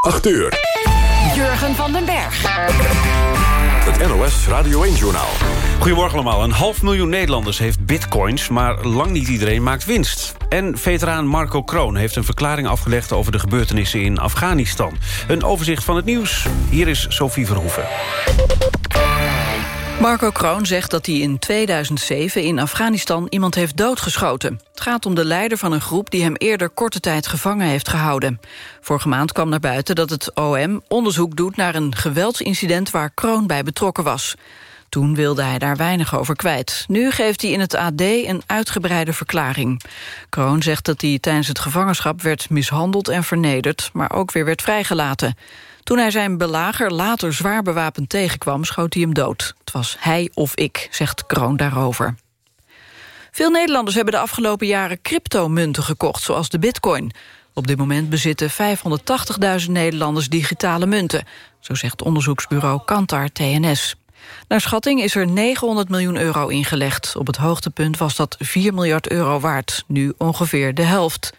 8 uur. Jurgen van den Berg. Het NOS Radio 1-journaal. Goedemorgen allemaal. Een half miljoen Nederlanders heeft bitcoins... maar lang niet iedereen maakt winst. En veteraan Marco Kroon heeft een verklaring afgelegd... over de gebeurtenissen in Afghanistan. Een overzicht van het nieuws. Hier is Sophie Verhoeven. Marco Kroon zegt dat hij in 2007 in Afghanistan iemand heeft doodgeschoten. Het gaat om de leider van een groep die hem eerder korte tijd gevangen heeft gehouden. Vorige maand kwam naar buiten dat het OM onderzoek doet naar een geweldsincident waar Kroon bij betrokken was. Toen wilde hij daar weinig over kwijt. Nu geeft hij in het AD een uitgebreide verklaring. Kroon zegt dat hij tijdens het gevangenschap werd mishandeld en vernederd... maar ook weer werd vrijgelaten. Toen hij zijn belager later zwaar bewapend tegenkwam, schoot hij hem dood. Het was hij of ik, zegt Kroon daarover. Veel Nederlanders hebben de afgelopen jaren cryptomunten gekocht, zoals de bitcoin. Op dit moment bezitten 580.000 Nederlanders digitale munten. Zo zegt onderzoeksbureau Kantar TNS. Naar schatting is er 900 miljoen euro ingelegd. Op het hoogtepunt was dat 4 miljard euro waard, nu ongeveer de helft.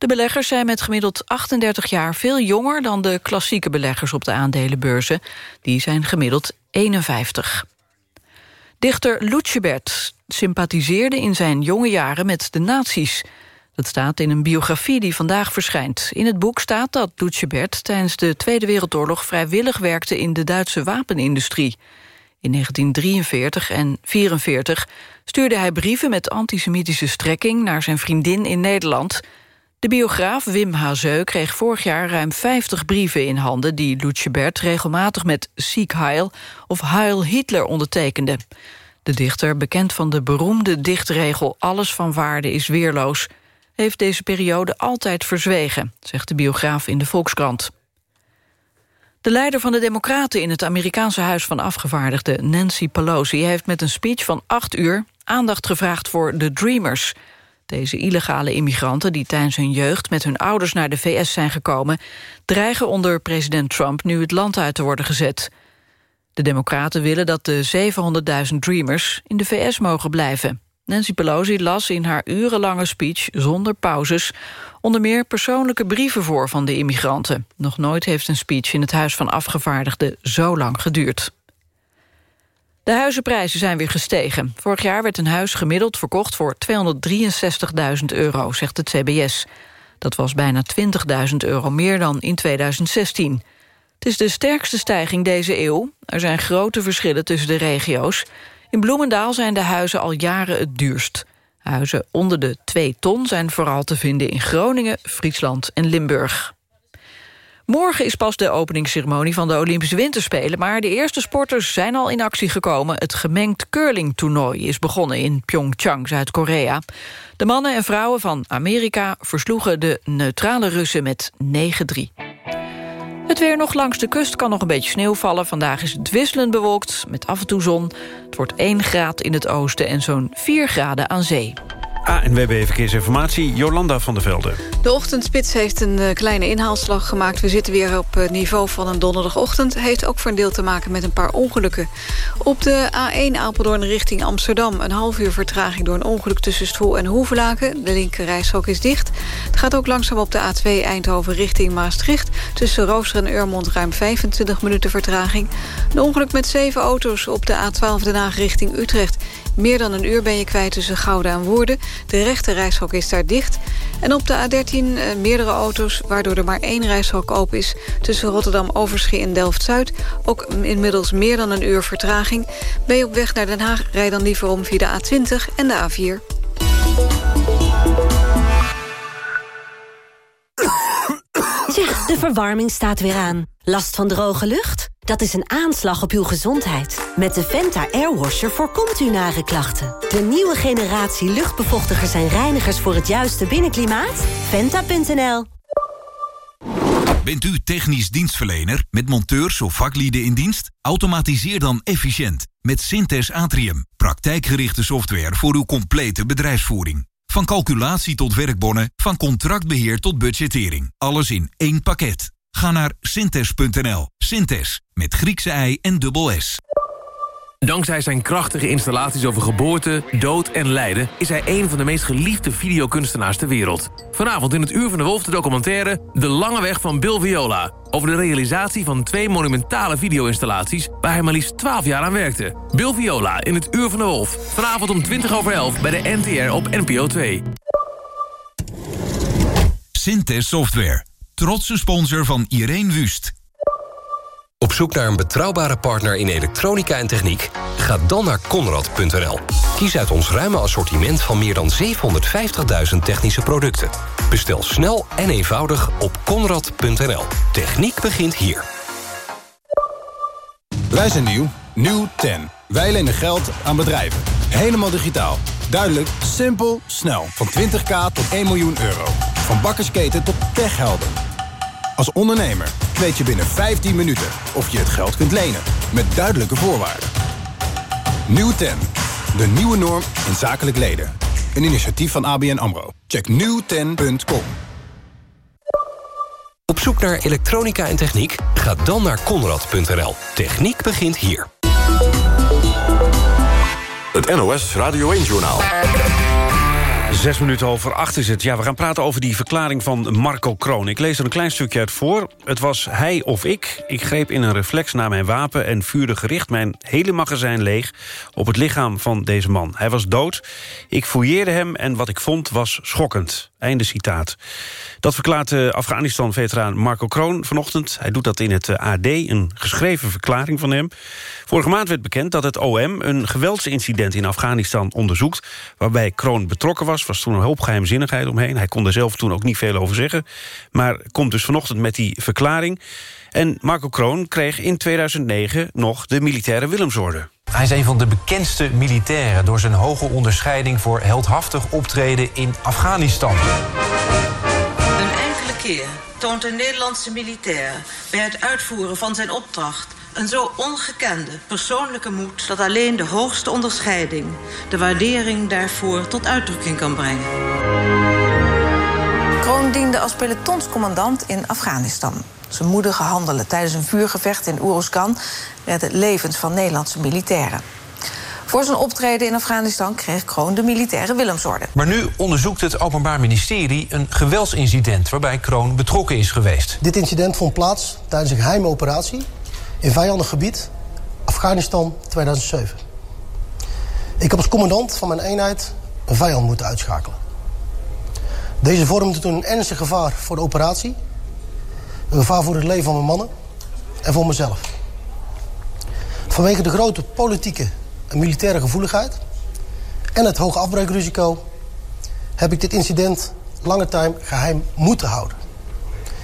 De beleggers zijn met gemiddeld 38 jaar veel jonger... dan de klassieke beleggers op de aandelenbeurzen. Die zijn gemiddeld 51. Dichter Lutjebert sympathiseerde in zijn jonge jaren met de nazi's. Dat staat in een biografie die vandaag verschijnt. In het boek staat dat Lutjebert tijdens de Tweede Wereldoorlog... vrijwillig werkte in de Duitse wapenindustrie. In 1943 en 1944 stuurde hij brieven met antisemitische strekking... naar zijn vriendin in Nederland... De biograaf Wim Hazeu kreeg vorig jaar ruim 50 brieven in handen... die Lutjebert regelmatig met Sieg Heil of Heil Hitler ondertekende. De dichter, bekend van de beroemde dichtregel... alles van waarde is weerloos, heeft deze periode altijd verzwegen... zegt de biograaf in de Volkskrant. De leider van de Democraten in het Amerikaanse Huis van Afgevaardigden... Nancy Pelosi heeft met een speech van acht uur... aandacht gevraagd voor de Dreamers... Deze illegale immigranten die tijdens hun jeugd met hun ouders naar de VS zijn gekomen... dreigen onder president Trump nu het land uit te worden gezet. De democraten willen dat de 700.000 Dreamers in de VS mogen blijven. Nancy Pelosi las in haar urenlange speech zonder pauzes... onder meer persoonlijke brieven voor van de immigranten. Nog nooit heeft een speech in het Huis van Afgevaardigden zo lang geduurd. De huizenprijzen zijn weer gestegen. Vorig jaar werd een huis gemiddeld verkocht voor 263.000 euro, zegt het CBS. Dat was bijna 20.000 euro meer dan in 2016. Het is de sterkste stijging deze eeuw. Er zijn grote verschillen tussen de regio's. In Bloemendaal zijn de huizen al jaren het duurst. Huizen onder de 2 ton zijn vooral te vinden in Groningen, Friesland en Limburg. Morgen is pas de openingsceremonie van de Olympische Winterspelen... maar de eerste sporters zijn al in actie gekomen. Het gemengd curlingtoernooi is begonnen in Pyeongchang, Zuid-Korea. De mannen en vrouwen van Amerika versloegen de neutrale Russen met 9-3. Het weer nog langs de kust kan nog een beetje sneeuw vallen. Vandaag is het wisselend bewolkt, met af en toe zon. Het wordt 1 graad in het oosten en zo'n 4 graden aan zee. ANWB Verkeersinformatie, Jolanda van der Velde. De ochtendspits heeft een uh, kleine inhaalslag gemaakt. We zitten weer op het niveau van een donderdagochtend. Heeft ook voor een deel te maken met een paar ongelukken. Op de A1 Apeldoorn richting Amsterdam... een half uur vertraging door een ongeluk tussen Stoel en Hoevelaken. De linker reishok is dicht. Het gaat ook langzaam op de A2 Eindhoven richting Maastricht. Tussen Rooster en Urmond ruim 25 minuten vertraging. Een ongeluk met zeven auto's op de A12 Den Haag richting Utrecht. Meer dan een uur ben je kwijt tussen Gouda en Woerden. De rechte reishok is daar dicht. En op de A13 uh, meerdere auto's, waardoor er maar één reishok open is... tussen Rotterdam, Overschie en Delft-Zuid. Ook inmiddels meer dan een uur vertraging. Ben je op weg naar Den Haag, rij dan liever om via de A20 en de A4. Zeg, de verwarming staat weer aan. Last van droge lucht? Dat is een aanslag op uw gezondheid. Met de Venta Airwasher voorkomt u nare klachten. De nieuwe generatie luchtbevochtigers en reinigers voor het juiste binnenklimaat? Venta.nl Bent u technisch dienstverlener met monteurs of vaklieden in dienst? Automatiseer dan efficiënt met Synthes Atrium. Praktijkgerichte software voor uw complete bedrijfsvoering. Van calculatie tot werkbonnen, van contractbeheer tot budgettering. Alles in één pakket. Ga naar synthes.nl. Synthes, met Griekse ei en dubbel S. Dankzij zijn krachtige installaties over geboorte, dood en lijden... is hij een van de meest geliefde videokunstenaars ter wereld. Vanavond in het Uur van de Wolf de documentaire... De Lange Weg van Bill Viola. Over de realisatie van twee monumentale video-installaties... waar hij maar liefst 12 jaar aan werkte. Bill Viola in het Uur van de Wolf. Vanavond om 20 over 11 bij de NTR op NPO 2. Synthes Software. Trotse sponsor van Irene Wust. Op zoek naar een betrouwbare partner in elektronica en techniek? Ga dan naar Conrad.nl. Kies uit ons ruime assortiment van meer dan 750.000 technische producten. Bestel snel en eenvoudig op Conrad.nl. Techniek begint hier. Wij zijn nieuw. Nieuw 10. Wij lenen geld aan bedrijven. Helemaal digitaal. Duidelijk, simpel, snel. Van 20k tot 1 miljoen euro. Van bakkersketen tot techhelden. Als ondernemer weet je binnen 15 minuten of je het geld kunt lenen. Met duidelijke voorwaarden. Nieuw 10. De nieuwe norm in zakelijk leden. Een initiatief van ABN AMRO. Check nieuwten.com. Op zoek naar elektronica en techniek? Ga dan naar Conrad.nl. Techniek begint hier. Het NOS Radio 1-journaal. Zes minuten over acht is het. Ja, we gaan praten over die verklaring van Marco Kroon. Ik lees er een klein stukje uit voor. Het was hij of ik. Ik greep in een reflex naar mijn wapen... en vuurde gericht mijn hele magazijn leeg... op het lichaam van deze man. Hij was dood. Ik fouilleerde hem en wat ik vond was schokkend. Einde citaat. Dat verklaart Afghanistan-veteraan Marco Kroon vanochtend. Hij doet dat in het AD, een geschreven verklaring van hem. Vorige maand werd bekend dat het OM een geweldsincident in Afghanistan onderzoekt... waarbij Kroon betrokken was. was toen een hoop geheimzinnigheid omheen. Hij kon er zelf toen ook niet veel over zeggen. Maar komt dus vanochtend met die verklaring. En Marco Kroon kreeg in 2009 nog de militaire Willemsorde. Hij is een van de bekendste militairen... door zijn hoge onderscheiding voor heldhaftig optreden in Afghanistan. Een enkele keer toont een Nederlandse militair... bij het uitvoeren van zijn opdracht... een zo ongekende persoonlijke moed... dat alleen de hoogste onderscheiding... de waardering daarvoor tot uitdrukking kan brengen. Kroon diende als pelotonscommandant in Afghanistan. Zijn moedige handelen tijdens een vuurgevecht in Uruzgan... redde levens van Nederlandse militairen. Voor zijn optreden in Afghanistan kreeg Kroon de militaire Willemsorde. Maar nu onderzoekt het Openbaar Ministerie een geweldsincident... waarbij Kroon betrokken is geweest. Dit incident vond plaats tijdens een geheime operatie... in vijandig gebied, Afghanistan 2007. Ik heb als commandant van mijn eenheid een vijand moeten uitschakelen. Deze vormde toen een ernstig gevaar voor de operatie... een gevaar voor het leven van mijn mannen en voor mezelf. Vanwege de grote politieke en militaire gevoeligheid... en het hoge afbreukrisico... heb ik dit incident lange tijd geheim moeten houden.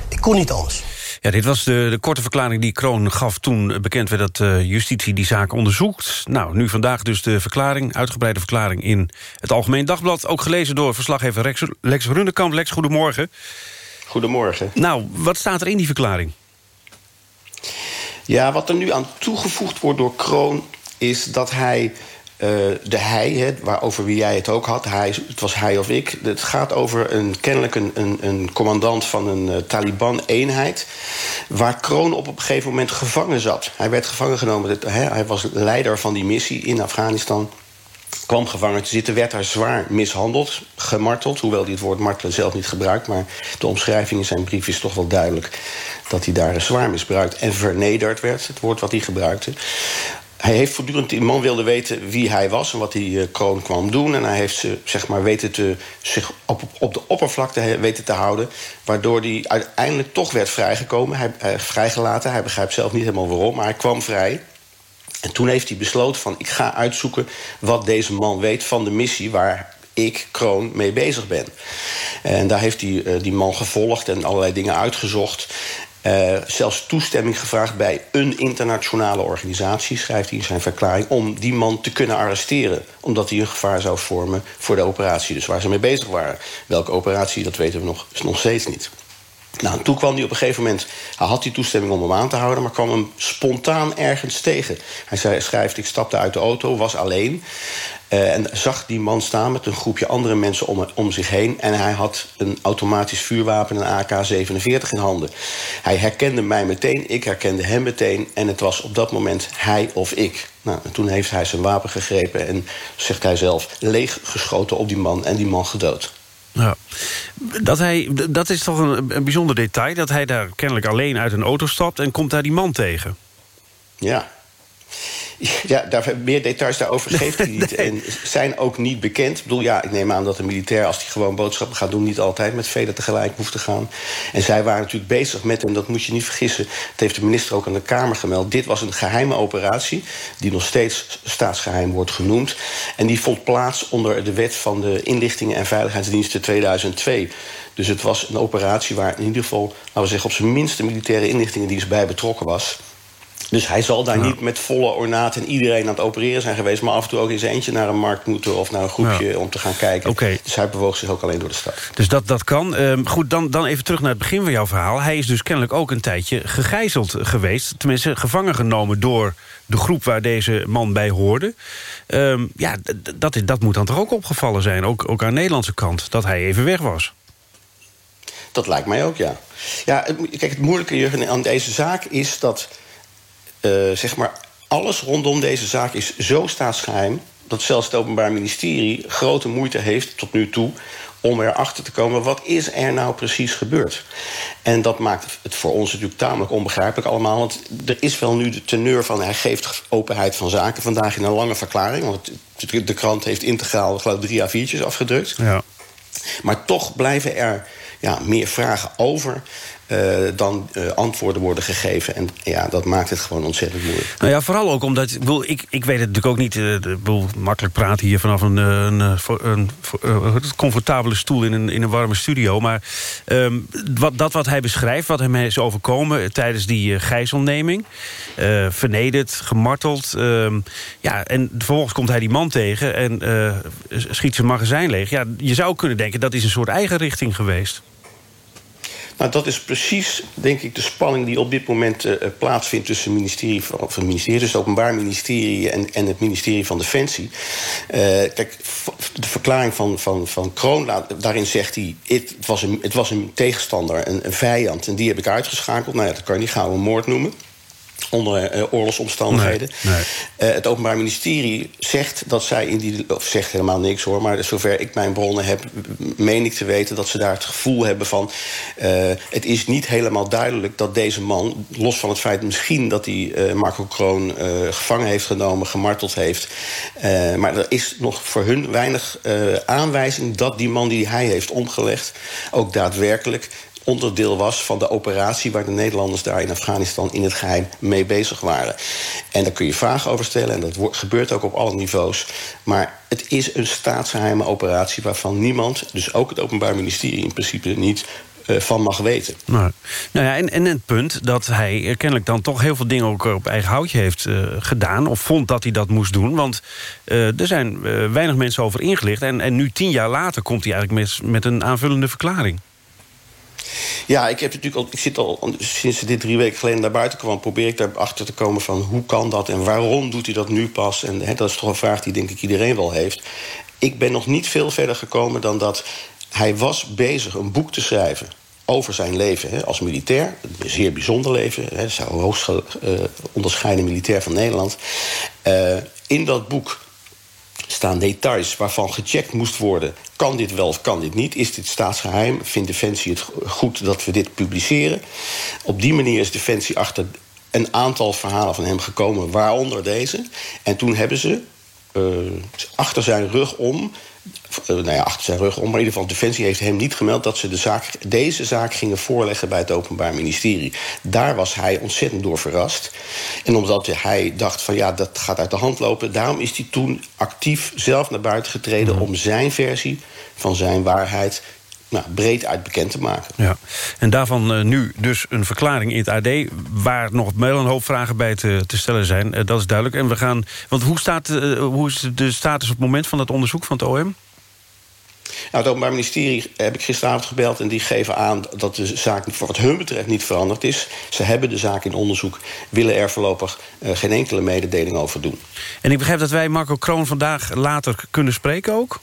Ik kon niet anders. Ja, dit was de, de, korte verklaring die Kroon gaf toen bekend werd dat uh, justitie die zaak onderzoekt. Nou, nu vandaag dus de verklaring, uitgebreide verklaring in het Algemeen Dagblad. Ook gelezen door verslaggever Lex, Lex Rundekamp. Lex, goedemorgen. Goedemorgen. Nou, wat staat er in die verklaring? Ja, wat er nu aan toegevoegd wordt door Kroon... is dat hij uh, de hij, hè, waarover wie jij het ook had, hij, het was hij of ik. Het gaat over een, kennelijk een, een, commandant van een uh, Taliban-eenheid... waar Kroon op een gegeven moment gevangen zat. Hij werd gevangen genomen, hij was leider van die missie in Afghanistan kwam gevangen te zitten, werd daar zwaar mishandeld, gemarteld. Hoewel hij het woord martelen zelf niet gebruikt... maar de omschrijving in zijn brief is toch wel duidelijk... dat hij daar zwaar misbruikt en vernederd werd, het woord wat hij gebruikte. Hij heeft voortdurend, die man wilde weten wie hij was en wat die uh, kroon kwam doen. En hij heeft ze, zeg maar, weten te, zich op, op de oppervlakte weten te houden. Waardoor hij uiteindelijk toch werd vrijgekomen. Hij, hij vrijgelaten. Hij begrijpt zelf niet helemaal waarom, maar hij kwam vrij. En toen heeft hij besloten van ik ga uitzoeken wat deze man weet van de missie waar ik, Kroon, mee bezig ben. En daar heeft hij uh, die man gevolgd en allerlei dingen uitgezocht. Uh, zelfs toestemming gevraagd bij een internationale organisatie, schrijft hij in zijn verklaring, om die man te kunnen arresteren. Omdat hij een gevaar zou vormen voor de operatie. Dus waar ze mee bezig waren. Welke operatie, dat weten we nog, nog steeds niet. Nou, toen kwam hij op een gegeven moment... Hij had die toestemming om hem aan te houden... maar kwam hem spontaan ergens tegen. Hij zei, schrijft, ik stapte uit de auto, was alleen... Uh, en zag die man staan met een groepje andere mensen om, om zich heen. En hij had een automatisch vuurwapen, een AK-47 in handen. Hij herkende mij meteen, ik herkende hem meteen. En het was op dat moment hij of ik. Nou, en toen heeft hij zijn wapen gegrepen en, zegt hij zelf... leeggeschoten op die man en die man gedood. Ja. Dat, hij, dat is toch een, een bijzonder detail... dat hij daar kennelijk alleen uit een auto stapt... en komt daar die man tegen. Ja, ja, daar, meer details daarover geeft hij niet. En zijn ook niet bekend. Ik bedoel, ja, ik neem aan dat een militair... als hij gewoon boodschappen gaat doen... niet altijd met velen tegelijk hoeft te gaan. En zij waren natuurlijk bezig met, en dat moet je niet vergissen... het heeft de minister ook aan de Kamer gemeld... dit was een geheime operatie... die nog steeds staatsgeheim wordt genoemd. En die vond plaats onder de wet van de inlichtingen... en veiligheidsdiensten 2002... Dus het was een operatie waar in ieder geval, laten we zeggen, op zijn minst de militaire inlichtingendienst bij betrokken was. Dus hij zal daar niet met volle ornaat en iedereen aan het opereren zijn geweest... maar af en toe ook in zijn eentje naar een markt moeten... of naar een groepje om te gaan kijken. Okay. Dus hij bewoog zich ook alleen door de stad. Dus dat, dat kan. Uh, goed, dan, dan even terug naar het begin van jouw verhaal. Hij is dus kennelijk ook een tijdje gegijzeld geweest. Tenminste, gevangen genomen door de groep waar deze man bij hoorde. Uh, ja, dat, dat moet dan toch ook opgevallen zijn, ook, ook aan de Nederlandse kant... dat hij even weg was. Dat lijkt mij ook, ja. Ja, kijk, het moeilijke aan deze zaak is dat zeg maar, alles rondom deze zaak is zo staatsgeheim... dat zelfs het Openbaar Ministerie grote moeite heeft tot nu toe om erachter te komen wat is er nou precies gebeurd. En dat maakt het voor ons natuurlijk tamelijk onbegrijpelijk allemaal. Want er is wel nu de teneur van hij geeft openheid van zaken. Vandaag in een lange verklaring. Want de krant heeft integraal geloof drie A4'tjes afgedrukt. Ja. Maar toch blijven er ja, meer vragen over. Uh, dan uh, antwoorden worden gegeven. En ja, dat maakt het gewoon ontzettend moeilijk. Nou ja, vooral ook omdat... Ik, ik, ik weet het natuurlijk ook niet... Uh, bedoel, makkelijk praten hier vanaf een, een, een, een comfortabele stoel in een, in een warme studio. Maar um, wat, dat wat hij beschrijft, wat hem is overkomen... tijdens die gijzelneming... vernederd, gemarteld. Um, ja, en vervolgens komt hij die man tegen... en schiet zijn magazijn leeg. Ja, je zou kunnen denken, dat is een soort eigen richting geweest. Nou, dat is precies, denk ik, de spanning die op dit moment uh, plaatsvindt tussen het ministerie van, of het ministerie, dus het Openbaar Ministerie en, en het ministerie van Defensie. Uh, kijk, de verklaring van, van, van Kroon, daarin zegt hij: het was een, het was een tegenstander, een, een vijand, en die heb ik uitgeschakeld. Nou ja, dat kan je niet gauw een moord noemen onder uh, oorlogsomstandigheden. Nee, nee. Uh, het Openbaar Ministerie zegt dat zij in die... of zegt helemaal niks hoor... maar zover ik mijn bronnen heb, meen ik te weten... dat ze daar het gevoel hebben van... Uh, het is niet helemaal duidelijk dat deze man... los van het feit misschien dat hij Marco Kroon gevangen heeft genomen... gemarteld heeft... maar er is nog voor hun weinig aanwijzing... dat die man die hij heeft omgelegd... ook daadwerkelijk onderdeel was van de operatie... waar de Nederlanders daar in Afghanistan in het geheim mee bezig waren. En daar kun je vragen over stellen en dat gebeurt ook op alle niveaus. Maar het is een staatsgeheime operatie waarvan niemand... dus ook het Openbaar Ministerie in principe niet uh, van mag weten. Nou, nou ja, en, en het punt dat hij kennelijk dan toch heel veel dingen ook op eigen houtje heeft uh, gedaan... of vond dat hij dat moest doen, want er zijn weinig mensen over ingelicht... En, en nu tien jaar later komt hij eigenlijk met een aanvullende verklaring. Ja, ik, heb natuurlijk al, ik zit al sinds dit drie weken geleden naar buiten kwam... probeer ik daarachter te komen van hoe kan dat en waarom doet hij dat nu pas. En hè, dat is toch een vraag die denk ik iedereen wel heeft. Ik ben nog niet veel verder gekomen dan dat hij was bezig een boek te schrijven over zijn leven hè, als militair. Een zeer bijzonder leven. Is hoogst uh, onderscheiden militair van Nederland. Uh, in dat boek staan details waarvan gecheckt moest worden... kan dit wel of kan dit niet? Is dit staatsgeheim? Vindt Defensie het goed dat we dit publiceren? Op die manier is Defensie achter een aantal verhalen van hem gekomen... waaronder deze. En toen hebben ze uh, achter zijn rug om nou ja, achter zijn rug om. Maar in ieder geval, Defensie heeft hem niet gemeld... dat ze de zaak, deze zaak gingen voorleggen bij het Openbaar Ministerie. Daar was hij ontzettend door verrast. En omdat hij dacht van ja, dat gaat uit de hand lopen... daarom is hij toen actief zelf naar buiten getreden... Mm. om zijn versie van zijn waarheid nou, breed uit bekend te maken. Ja. En daarvan uh, nu dus een verklaring in het AD... waar nog wel een hoop vragen bij te, te stellen zijn. Uh, dat is duidelijk. En we gaan, want hoe, staat, uh, hoe is de status op het moment van dat onderzoek van het OM? het Openbaar Ministerie heb ik gisteravond gebeld... en die geven aan dat de zaak voor wat hun betreft niet veranderd is. Ze hebben de zaak in onderzoek, willen er voorlopig geen enkele mededeling over doen. En ik begrijp dat wij Marco Kroon vandaag later kunnen spreken ook?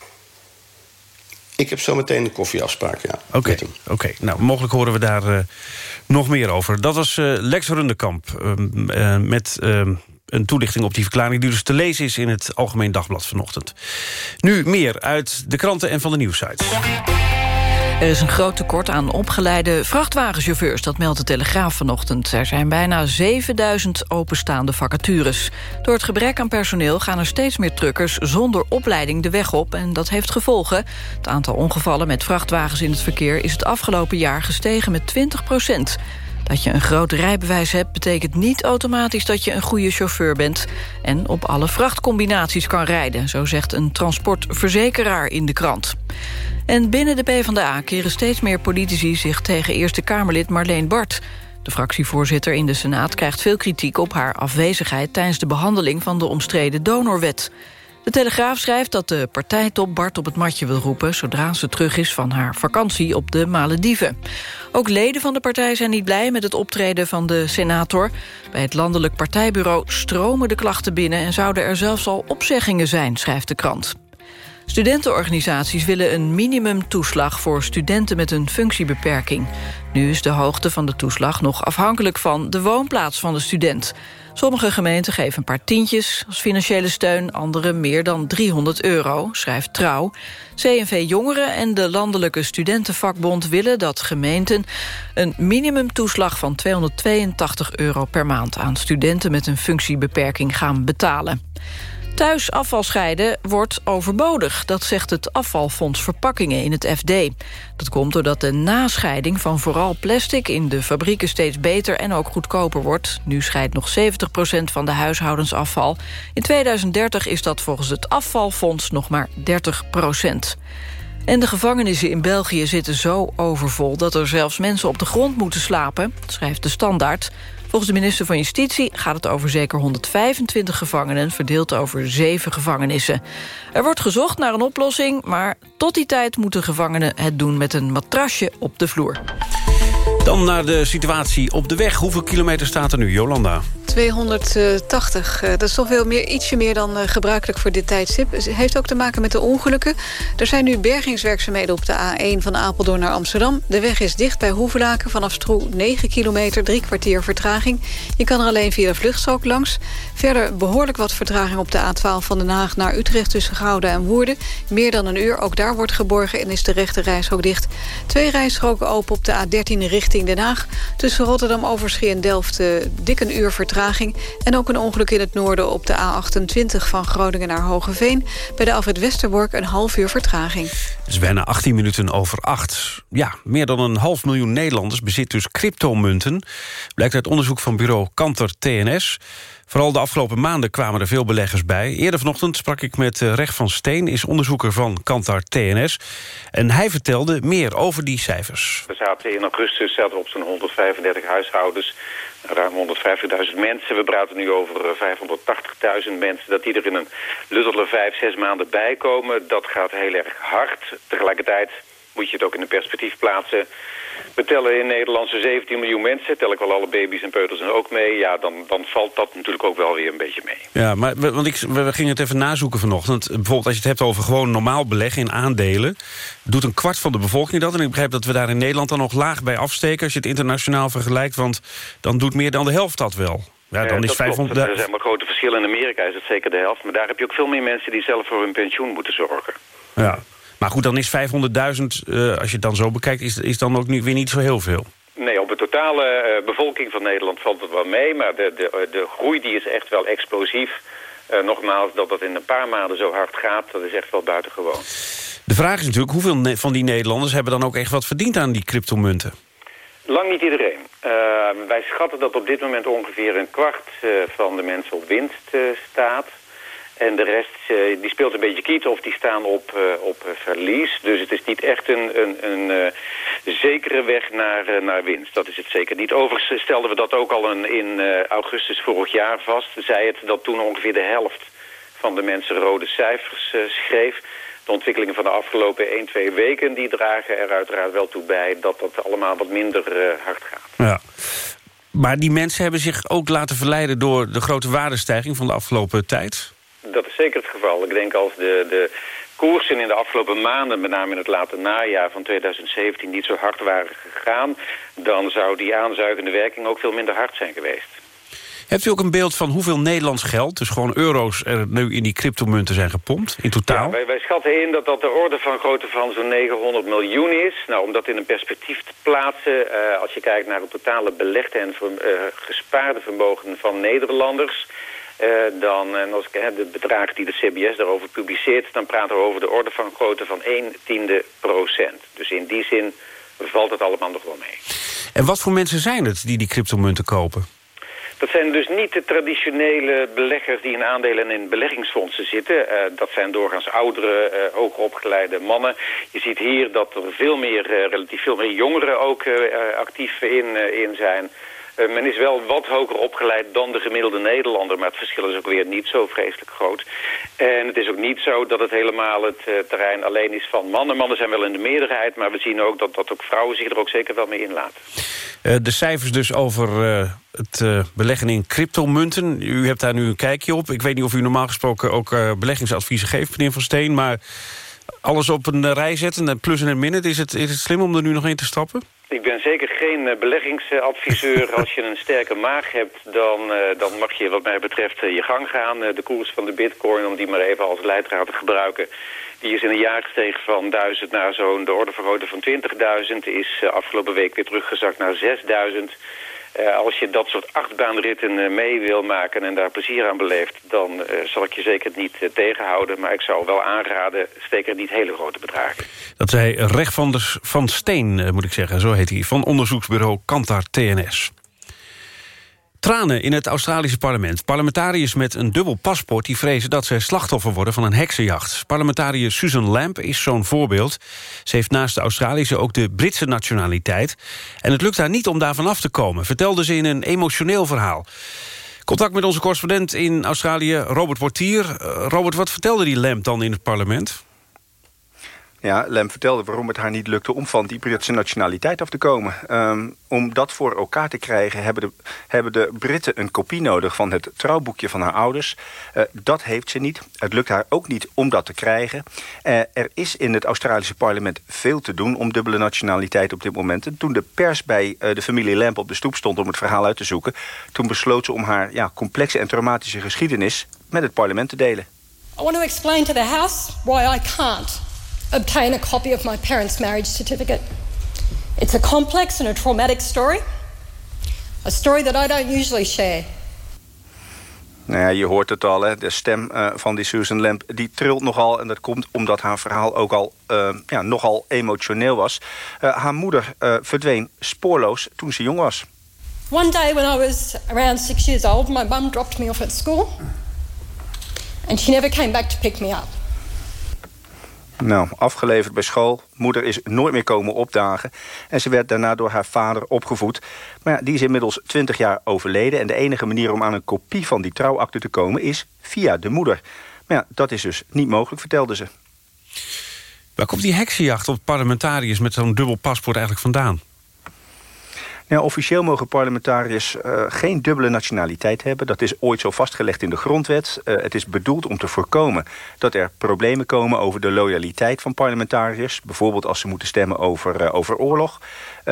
Ik heb zometeen een koffieafspraak, ja. Oké, okay, nou, mogelijk horen we daar uh, nog meer over. Dat was uh, Lex Rundekamp uh, met een toelichting op die verklaring... die dus te lezen is in het Algemeen Dagblad vanochtend. Nu meer uit de kranten en van de nieuwsites. Er is een groot tekort aan opgeleide vrachtwagenchauffeurs. Dat meldt de Telegraaf vanochtend. Er zijn bijna 7000 openstaande vacatures. Door het gebrek aan personeel gaan er steeds meer truckers... zonder opleiding de weg op en dat heeft gevolgen. Het aantal ongevallen met vrachtwagens in het verkeer... is het afgelopen jaar gestegen met 20 procent. Dat je een groot rijbewijs hebt betekent niet automatisch dat je een goede chauffeur bent en op alle vrachtcombinaties kan rijden, zo zegt een transportverzekeraar in de krant. En binnen de PvdA keren steeds meer politici zich tegen Eerste Kamerlid Marleen Bart. De fractievoorzitter in de Senaat krijgt veel kritiek op haar afwezigheid tijdens de behandeling van de omstreden donorwet. De Telegraaf schrijft dat de partijtop Bart op het matje wil roepen... zodra ze terug is van haar vakantie op de Malediven. Ook leden van de partij zijn niet blij met het optreden van de senator. Bij het landelijk partijbureau stromen de klachten binnen... en zouden er zelfs al opzeggingen zijn, schrijft de krant. Studentenorganisaties willen een minimumtoeslag voor studenten met een functiebeperking. Nu is de hoogte van de toeslag nog afhankelijk van de woonplaats van de student. Sommige gemeenten geven een paar tientjes als financiële steun... andere meer dan 300 euro, schrijft Trouw. CNV Jongeren en de Landelijke Studentenvakbond willen dat gemeenten... een minimumtoeslag van 282 euro per maand... aan studenten met een functiebeperking gaan betalen. Thuis afval scheiden wordt overbodig, dat zegt het afvalfonds Verpakkingen in het FD. Dat komt doordat de nascheiding van vooral plastic in de fabrieken steeds beter en ook goedkoper wordt. Nu scheidt nog 70% van de huishoudensafval. In 2030 is dat volgens het afvalfonds nog maar 30% en de gevangenissen in België zitten zo overvol... dat er zelfs mensen op de grond moeten slapen, schrijft de Standaard. Volgens de minister van Justitie gaat het over zeker 125 gevangenen... verdeeld over zeven gevangenissen. Er wordt gezocht naar een oplossing... maar tot die tijd moeten gevangenen het doen met een matrasje op de vloer. Dan naar de situatie op de weg. Hoeveel kilometer staat er nu, Jolanda? 280. Eh, dat is toch veel meer, ietsje meer dan eh, gebruikelijk voor dit tijdstip. Het heeft ook te maken met de ongelukken. Er zijn nu bergingswerkzaamheden op de A1 van Apeldoorn naar Amsterdam. De weg is dicht bij Hoevelaken vanaf Stroe 9 kilometer, drie kwartier vertraging. Je kan er alleen via de vluchtstrook langs. Verder behoorlijk wat vertraging op de A12 van Den Haag naar Utrecht tussen Gouda en Woerden. Meer dan een uur, ook daar wordt geborgen en is de rechte reishok dicht. Twee rijstroken open op de A13 richting Den Haag. Tussen Rotterdam, Overschie en Delft uh, dik een uur vertraging en ook een ongeluk in het noorden op de A28 van Groningen naar Hogeveen. Bij de Alfred Westerbork een half uur vertraging. Het is bijna 18 minuten over 8. Ja, meer dan een half miljoen Nederlanders bezit dus cryptomunten. Blijkt uit onderzoek van bureau Kanter TNS. Vooral de afgelopen maanden kwamen er veel beleggers bij. Eerder vanochtend sprak ik met eh, Recht van Steen... is onderzoeker van Kantar TNS. En hij vertelde meer over die cijfers. We zaten in augustus zaten op zo'n 135 huishoudens ruim 150.000 mensen. We praten nu over 580.000 eh, mensen. Dat die er in een luttele vijf, zes maanden bij komen, dat gaat heel erg hard. Tegelijkertijd moet je het ook in een perspectief plaatsen. We tellen in Nederland zo'n 17 miljoen mensen. Tel ik wel alle baby's en peuters en ook mee. Ja, dan, dan valt dat natuurlijk ook wel weer een beetje mee. Ja, maar want ik, we gingen het even nazoeken vanochtend. Bijvoorbeeld als je het hebt over gewoon normaal beleggen in aandelen. Doet een kwart van de bevolking dat. En ik begrijp dat we daar in Nederland dan nog laag bij afsteken... als je het internationaal vergelijkt. Want dan doet meer dan de helft dat wel. Ja, dan is 500... Er zijn maar grote verschillen. In Amerika is het zeker de helft. Maar daar heb je ook veel meer mensen die zelf voor hun pensioen moeten zorgen. Ja, maar goed, dan is 500.000, uh, als je het dan zo bekijkt... Is, is dan ook nu weer niet zo heel veel. Nee, op de totale uh, bevolking van Nederland valt het wel mee. Maar de, de, de groei die is echt wel explosief. Uh, nogmaals, dat dat in een paar maanden zo hard gaat, dat is echt wel buitengewoon. De vraag is natuurlijk, hoeveel van die Nederlanders... hebben dan ook echt wat verdiend aan die cryptomunten? Lang niet iedereen. Uh, wij schatten dat op dit moment ongeveer een kwart van de mensen op winst staat... En de rest uh, die speelt een beetje kiet of die staan op, op verlies. Dus het is niet echt een, een, een zekere weg naar, naar winst. Dat is het zeker niet. Overigens stelden we dat ook al een, in augustus vorig jaar vast. Zei het dat toen ongeveer de helft van de mensen rode cijfers schreef. De ontwikkelingen van de afgelopen 1, 2 weken... die dragen er uiteraard wel toe bij dat dat allemaal wat minder hard gaat. Ja. Maar die mensen hebben zich ook laten verleiden... door de grote waardestijging van de afgelopen tijd? Dat is zeker het geval. Ik denk als de, de koersen in de afgelopen maanden... met name in het late najaar van 2017 niet zo hard waren gegaan... dan zou die aanzuigende werking ook veel minder hard zijn geweest. Hebt u ook een beeld van hoeveel Nederlands geld... dus gewoon euro's er nu in die cryptomunten zijn gepompt in totaal? Ja, wij, wij, schatten in dat dat de orde van grootte van zo'n 900 miljoen is. Nou, om dat in een perspectief te plaatsen... Uh, als je kijkt naar het totale belegde en uh, gespaarde vermogen van Nederlanders... Uh, dan, en als ik de bedragen die de CBS daarover publiceert... dan praten we over de orde van grootte van 1 tiende procent. Dus in die zin valt het allemaal nog wel mee. En wat voor mensen zijn het die die cryptomunten kopen? Dat zijn dus niet de traditionele beleggers die in aandelen en in beleggingsfondsen zitten. Uh, dat zijn doorgaans oudere, uh, hoger opgeleide mannen. Je ziet hier dat er veel meer, uh, relatief veel meer jongeren ook actief in, in zijn. Uh, men is wel wat hoger opgeleid dan de gemiddelde Nederlander... maar het verschil is ook weer niet zo vreselijk groot. En het is ook niet zo dat het helemaal het uh, terrein alleen is van mannen. Mannen zijn wel in de meerderheid, maar we zien ook dat, dat ook vrouwen zich er ook zeker wel mee inlaten. Uh, de cijfers dus over het beleggen in cryptomunten. U hebt daar nu een kijkje op. Ik weet niet of u normaal gesproken ook beleggingsadviezen geeft, meneer Van Steen... maar alles op een rij zetten, plus en min, is het, is het slim om er nu nog in te stappen? Ik ben zeker geen uh, beleggingsadviseur. Als je een sterke maag hebt, dan, dan mag je wat mij betreft je gang gaan. de koers van de bitcoin, om die maar even als leidraad te gebruiken... die is in een jaar gestegen van 1000 naar zo'n de orde van 20.000... is afgelopen week weer teruggezakt naar 6000... Uh, als je dat soort achtbaanritten uh, mee wil maken en daar plezier aan beleeft... dan uh, zal ik je zeker niet tegenhouden. Maar ik zou wel aanraden, steek er niet hele grote bedragen. Dat zei Recht van, van Steen, moet ik zeggen, zo heet hij... van onderzoeksbureau Kantar TNS. Tranen in het Australische parlement. Parlementariërs met een dubbel paspoort die vrezen dat ze slachtoffer worden van een heksenjacht. Parlementariër Susan Lamp is zo'n voorbeeld. Ze heeft naast de Australische ook de Britse nationaliteit. En het lukt haar niet om daarvan af te komen, vertelde ze in een emotioneel verhaal. Contact met onze correspondent in Australië, Robert Portier. Uh, Robert, wat vertelde die Lamp dan in het parlement? Ja, Lem vertelde waarom het haar niet lukte om van die Britse nationaliteit af te komen. Um, om dat voor elkaar te krijgen hebben de, hebben de Britten een kopie nodig van het trouwboekje van haar ouders. Uh, dat heeft ze niet. Het lukt haar ook niet om dat te krijgen. Uh, er is in het Australische parlement veel te doen om dubbele nationaliteit op dit moment. En toen de pers bij uh, de familie Lamp op de stoep stond om het verhaal uit te zoeken... toen besloot ze om haar ja, complexe en traumatische geschiedenis met het parlement te delen. I want to explain to the House why I can't obtain a copy of my parents' marriage certificate. It's a complex and a traumatic story. A story that I don't usually share. Nou ja, je hoort het al, hè? de stem uh, van die Susan Lamp die trilt nogal. En dat komt omdat haar verhaal ook al uh, ja, nogal emotioneel was. Uh, haar moeder verdween spoorloos toen ze jong was. One day when I was around six years old, my mum dropped me off at school. And she never came back to pick me up. Nou, afgeleverd bij school. Moeder is nooit meer komen opdagen. En ze werd daarna door haar vader opgevoed. Maar ja, die is inmiddels 20 jaar overleden. En de enige manier om aan een kopie van die trouwakte te komen... is via de moeder. Maar ja, dat is dus niet mogelijk, vertelde ze. Waar komt die heksenjacht op parlementariërs... met zo'n dubbel paspoort eigenlijk vandaan? Ja, officieel mogen parlementariërs uh, geen dubbele nationaliteit hebben. Dat is ooit zo vastgelegd in de grondwet. Uh, het is bedoeld om te voorkomen dat er problemen komen over de loyaliteit van parlementariërs. Bijvoorbeeld als ze moeten stemmen over, uh, over oorlog.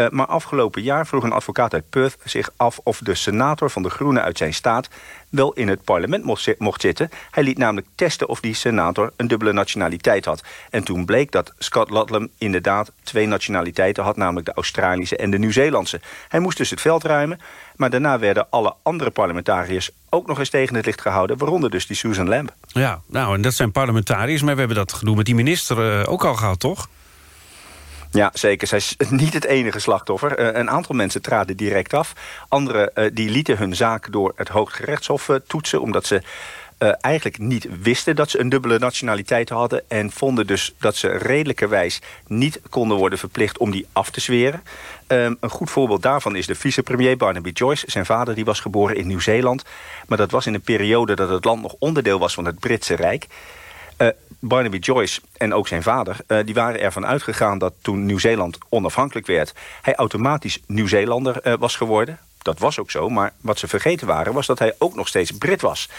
Maar afgelopen jaar vroeg een advocaat uit Perth zich af of de senator van de Groenen uit zijn staat wel in het parlement mocht zitten. Hij liet namelijk testen of die senator een dubbele nationaliteit had. En toen bleek dat Scott Ludlam inderdaad twee nationaliteiten had... namelijk de Australische en de Nieuw-Zeelandse. Hij moest dus het veld ruimen... maar daarna werden alle andere parlementariërs ook nog eens tegen het licht gehouden... waaronder dus die Susan Lamb. Ja, nou, en dat zijn parlementariërs... maar we hebben dat gedoe met die minister uh, ook al gehad, toch? Ja, zeker. Zij is niet het enige slachtoffer. Uh, een aantal mensen traden direct af. Anderen uh, die lieten hun zaak door het Hooggerechtshof uh, toetsen... omdat ze eigenlijk niet wisten dat ze een dubbele nationaliteit hadden... en vonden dus dat ze redelijkerwijs niet konden worden verplicht om die af te zweren. Um, een goed voorbeeld daarvan is de vicepremier Barnaby Joyce. Zijn vader die was geboren in Nieuw-Zeeland. Maar dat was in een periode dat het land nog onderdeel was van het Britse Rijk... Uh, Barnaby Joyce en ook zijn vader... Uh, die waren ervan uitgegaan dat toen Nieuw-Zeeland onafhankelijk werd... hij automatisch Nieuw-Zeelander uh, was geworden. Dat was ook zo, maar wat ze vergeten waren... was dat hij ook nog steeds Brit was.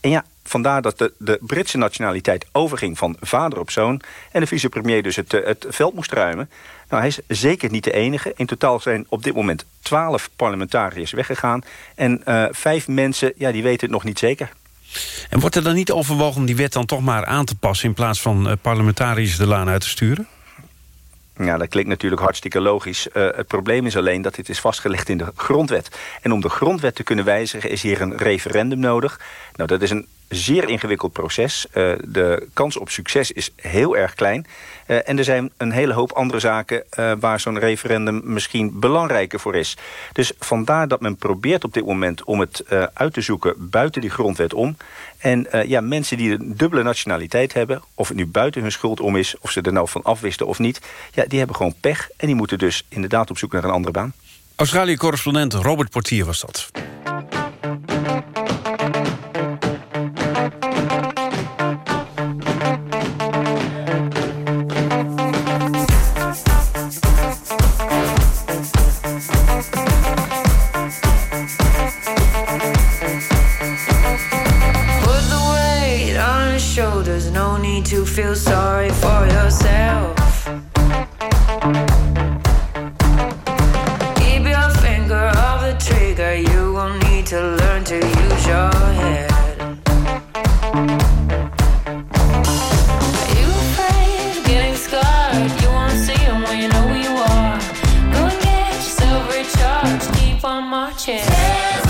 En ja, vandaar dat de, de Britse nationaliteit overging van vader op zoon... en de vicepremier dus het, het veld moest ruimen. Nou, hij is zeker niet de enige. In totaal zijn op dit moment twaalf parlementariërs weggegaan... en vijf mensen, ja, die weten het nog niet zeker. En wordt er dan niet overwogen om die wet dan toch maar aan te passen... in plaats van uh, parlementariërs de laan uit te sturen? Ja, dat klinkt natuurlijk hartstikke logisch. Uh, het probleem is alleen dat dit is vastgelegd in de grondwet. En om de grondwet te kunnen wijzigen is hier een referendum nodig. Nou, dat is een zeer ingewikkeld proces. Uh, de kans op succes is heel erg klein. Uh, en er zijn een hele hoop andere zaken uh, waar zo'n referendum misschien belangrijker voor is. Dus vandaar dat men probeert op dit moment om het uit te zoeken buiten die grondwet om. En ja, mensen die een dubbele nationaliteit hebben, of het nu buiten hun schuld om is, of ze er nou van afwisten of niet, ja, die hebben gewoon pech en die moeten dus inderdaad op zoek naar een andere baan. Australië-correspondent Robert Portier was dat. dance.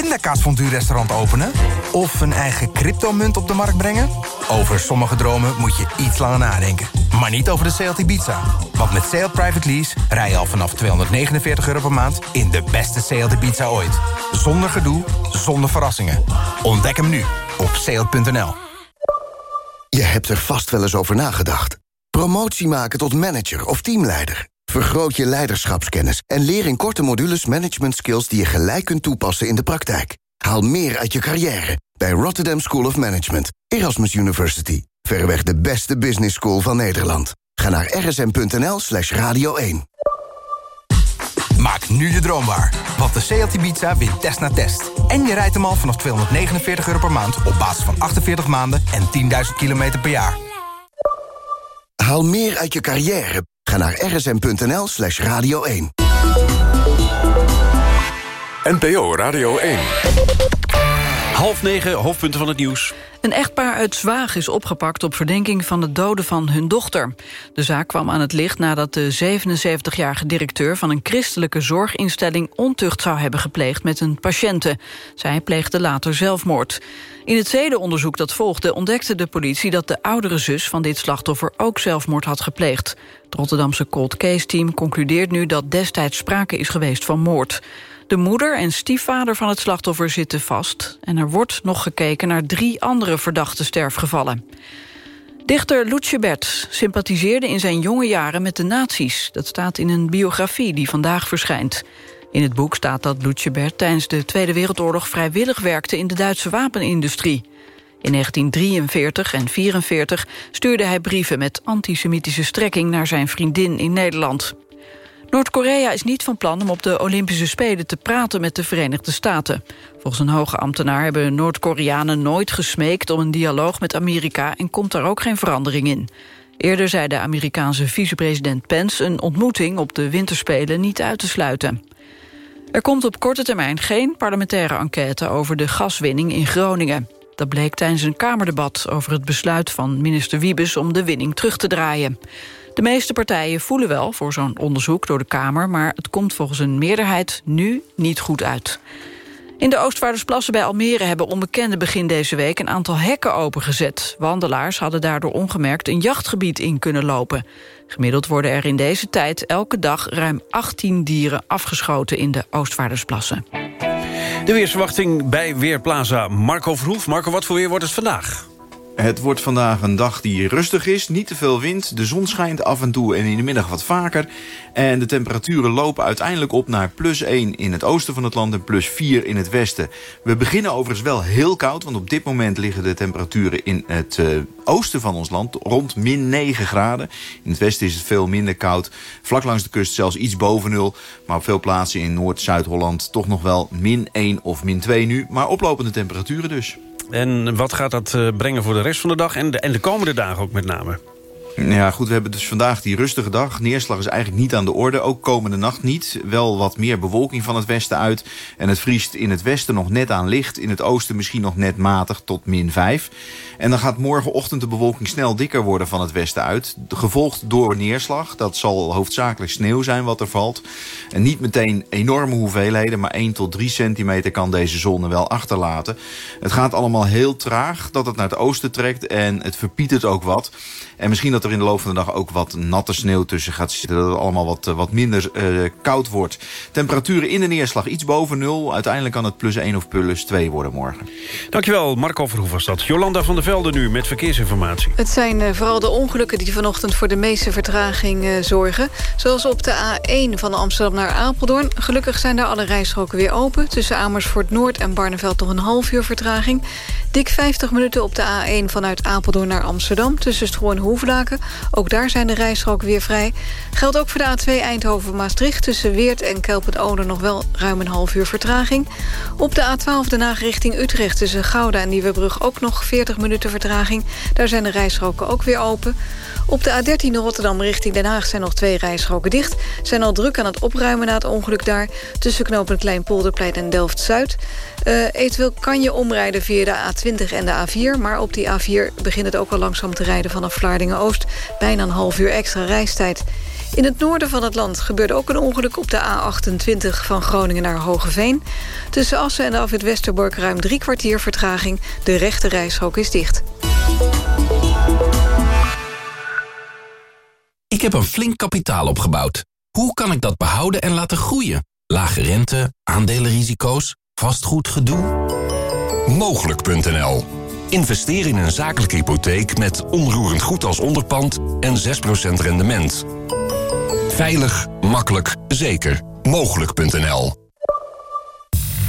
Pindakaasfondue-restaurant openen? Of een eigen cryptomunt op de markt brengen? Over sommige dromen moet je iets langer nadenken. Maar niet over de Seat Ibiza. Want met Seat Private Lease rij je al vanaf 249 euro per maand... in de beste Seat Ibiza ooit. Zonder gedoe, zonder verrassingen. Ontdek hem nu. op seat.nl. Je hebt er vast wel eens over nagedacht. Promotie maken tot manager of teamleider. Vergroot je leiderschapskennis en leer in korte modules management skills die je gelijk kunt toepassen in de praktijk. Haal meer uit je carrière bij Rotterdam School of Management, Erasmus University. Verreweg de beste business school van Nederland. Ga naar rsm.nl slash radio 1. Maak nu je droom waar. Want de Seat Ibiza wint test na test. En je rijdt hem al vanaf 249 euro per maand... op basis van 48 maanden en 10.000 kilometer per jaar. Haal meer uit je carrière. Ga naar rsm.nl slash radio 1. NPO Radio 1. Half negen, hoofdpunten van het nieuws. Een echtpaar uit Zwaag is opgepakt op verdenking van het doden van hun dochter. De zaak kwam aan het licht nadat de 77-jarige directeur... van een christelijke zorginstelling ontucht zou hebben gepleegd met een patiënte. Zij pleegde later zelfmoord. In het zedenonderzoek dat volgde ontdekte de politie... dat de oudere zus van dit slachtoffer ook zelfmoord had gepleegd. Het Rotterdamse cold case team concludeert nu dat destijds sprake is geweest van moord. De moeder en stiefvader van het slachtoffer zitten vast... en er wordt nog gekeken naar drie andere verdachte sterfgevallen. Dichter Lutje Bert sympathiseerde in zijn jonge jaren met de nazi's. Dat staat in een biografie die vandaag verschijnt. In het boek staat dat Lutje Bert tijdens de Tweede Wereldoorlog... vrijwillig werkte in de Duitse wapenindustrie. In 1943 en 1944 stuurde hij brieven met antisemitische strekking... naar zijn vriendin in Nederland. Noord-Korea is niet van plan om op de Olympische Spelen te praten met de Verenigde Staten. Volgens een hoge ambtenaar hebben Noord-Koreanen nooit gesmeekt om een dialoog met Amerika en komt daar ook geen verandering in. Eerder zei de Amerikaanse vicepresident Pence een ontmoeting op de winterspelen niet uit te sluiten. Er komt op korte termijn geen parlementaire enquête over de gaswinning in Groningen. Dat bleek tijdens een Kamerdebat over het besluit van minister Wiebes om de winning terug te draaien. De meeste partijen voelen wel voor zo'n onderzoek door de Kamer... maar het komt volgens een meerderheid nu niet goed uit. In de Oostvaardersplassen bij Almere hebben onbekenden begin deze week... een aantal hekken opengezet. Wandelaars hadden daardoor ongemerkt een jachtgebied in kunnen lopen. Gemiddeld worden er in deze tijd elke dag ruim 18 dieren afgeschoten... in de Oostvaardersplassen. De weersverwachting bij Weerplaza Marco Verhoef. Marco, wat voor weer wordt het vandaag? Het wordt vandaag een dag die rustig is, niet te veel wind. De zon schijnt af en toe en in de middag wat vaker. En de temperaturen lopen uiteindelijk op naar plus 1 in het oosten van het land... en plus 4 in het westen. We beginnen overigens wel heel koud... want op dit moment liggen de temperaturen in het uh, oosten van ons land... rond min 9 graden. In het westen is het veel minder koud. Vlak langs de kust zelfs iets boven nul. Maar op veel plaatsen in Noord-Zuid-Holland... toch nog wel min 1 of min 2 nu. Maar oplopende temperaturen dus. En wat gaat dat eh, brengen voor de rest van de dag en de, en de komende dagen ook met name? Ja, goed, we hebben dus vandaag die rustige dag. Neerslag is eigenlijk niet aan de orde, ook komende nacht niet. Wel wat meer bewolking van het westen uit. En het vriest in het westen nog net aan licht. In het oosten misschien nog net matig tot min 5. En dan gaat morgenochtend de bewolking snel dikker worden van het westen uit. Gevolgd door neerslag. Dat zal hoofdzakelijk sneeuw zijn wat er valt. En niet meteen enorme hoeveelheden, maar 1 tot 3 centimeter kan deze zone wel achterlaten. Het gaat allemaal heel traag dat het naar het oosten trekt en het verpietert ook wat. En misschien dat er in de loop van de dag ook wat natte sneeuw tussen gaat zitten. Dat het allemaal wat, wat minder uh, koud wordt. Temperaturen in de neerslag iets boven nul. Uiteindelijk kan het plus 1 of plus 2 worden morgen. Dankjewel, Marco Verhoef was dat. Jolanda van der Velde nu met verkeersinformatie. Het zijn uh, vooral de ongelukken die vanochtend voor de meeste vertraging uh, zorgen. Zoals op de A1 van Amsterdam naar Apeldoorn. Gelukkig zijn daar alle rijstroken weer open. Tussen Amersfoort Noord en Barneveld nog een half uur vertraging. Dik 50 minuten op de A1 vanuit Apeldoorn naar Amsterdam. Tussen Strooi en Hoeflaken. Ook daar zijn de rijstroken weer vrij. Geldt ook voor de A2 Eindhoven-Maastricht. Tussen Weert en Kelpen-Oder nog wel ruim een half uur vertraging. Op de A12 de Haag richting Utrecht. Tussen Gouda en Nieuwebrug ook nog 40 minuten vertraging. Daar zijn de rijstroken ook weer open. Op de A13 Rotterdam richting Den Haag zijn nog twee rijstroken dicht. Zijn al druk aan het opruimen na het ongeluk daar. Tussen knopen Kleinpolderplein en Delft-Zuid. Uh, eventueel kan je omrijden via de A20 en de A4. Maar op die A4 begint het ook al langzaam te rijden vanaf Vlaardingen-Oost. Bijna een half uur extra reistijd. In het noorden van het land gebeurde ook een ongeluk op de A28 van Groningen naar Hogeveen. Tussen Assen en de afwit Westerbork ruim drie kwartier vertraging. De rechte reishok is dicht. Ik heb een flink kapitaal opgebouwd. Hoe kan ik dat behouden en laten groeien? Lage rente, aandelenrisico's, vastgoedgedoe? Mogelijk.nl Investeer in een zakelijke hypotheek met onroerend goed als onderpand en 6% rendement. Veilig, makkelijk, zeker. Mogelijk.nl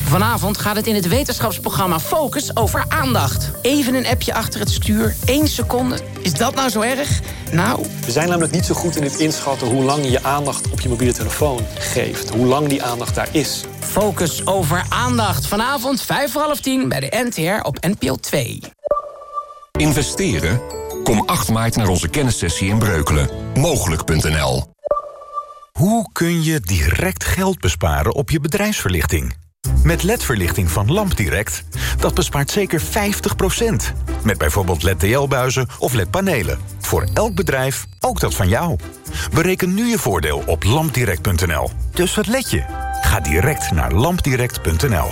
Vanavond gaat het in het wetenschapsprogramma Focus over aandacht. Even een appje achter het stuur, één seconde. Is dat nou zo erg? Nou... We zijn namelijk niet zo goed in het inschatten hoe lang je je aandacht op je mobiele telefoon geeft. Hoe lang die aandacht daar is. Focus over aandacht. Vanavond vijf voor half tien bij de NTR op NPO 2. Investeren? Kom 8 maart naar onze kennissessie in Breukelen. Mogelijk.nl Hoe kun je direct geld besparen op je bedrijfsverlichting? Met LED-verlichting van LampDirect, dat bespaart zeker 50%. Met bijvoorbeeld LED-TL-buizen of LED-panelen. Voor elk bedrijf, ook dat van jou. Bereken nu je voordeel op lampdirect.nl. Dus wat let je? Ga direct naar lampdirect.nl.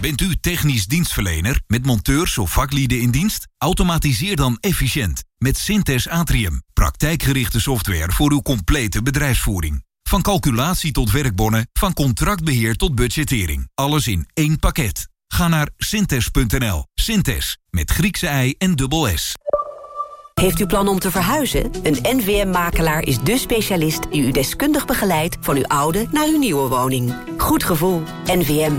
Bent u technisch dienstverlener met monteurs of vaklieden in dienst? Automatiseer dan efficiënt met Synthes Atrium. Praktijkgerichte software voor uw complete bedrijfsvoering. Van calculatie tot werkbonnen, van contractbeheer tot budgettering. Alles in één pakket. Ga naar synthes.nl. Synthes, met Griekse ei en dubbel S. Heeft u plan om te verhuizen? Een NVM-makelaar is de specialist die u deskundig begeleidt... van uw oude naar uw nieuwe woning. Goed gevoel. NVM.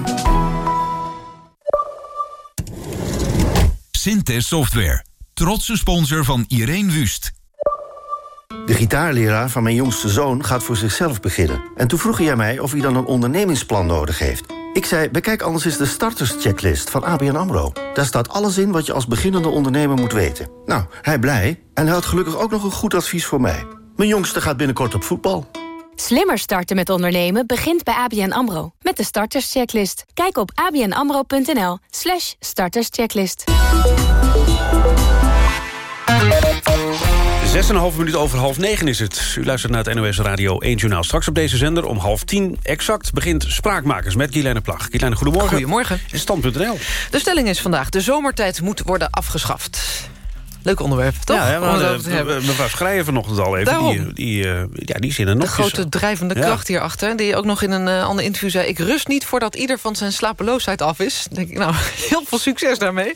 Synthes Software. Trotse sponsor van Irene Wust. De gitaarleraar van mijn jongste zoon gaat voor zichzelf beginnen. En toen vroeg hij mij of hij dan een ondernemingsplan nodig heeft. Ik zei, bekijk anders eens de starterschecklist van ABN AMRO. Daar staat alles in wat je als beginnende ondernemer moet weten. Nou, hij blij en hij had gelukkig ook nog een goed advies voor mij. Mijn jongste gaat binnenkort op voetbal. Slimmer starten met ondernemen begint bij ABN AMRO. Met de starterschecklist. Kijk op abnamro.nl starterschecklist. 6,5 minuut over half negen is het. U luistert naar het NOS Radio 1 Journaal. Straks op deze zender om half tien exact begint Spraakmakers met Guylaine Plag. Guylaine, goedemorgen. Goedemorgen. En stand.nl. De stelling is vandaag, de zomertijd moet worden afgeschaft. Leuk onderwerp, toch? Ja, Om te de, hebben. mevrouw Schreier vanochtend al even. Daarom. Die, die, eh, ja, die is in een De grote drijvende Ja. kracht hierachter. Die ook nog in een eh, ander interview zei... ik rust niet voordat ieder van zijn slapeloosheid af is. Dan denk ik, nou, heel veel succes daarmee.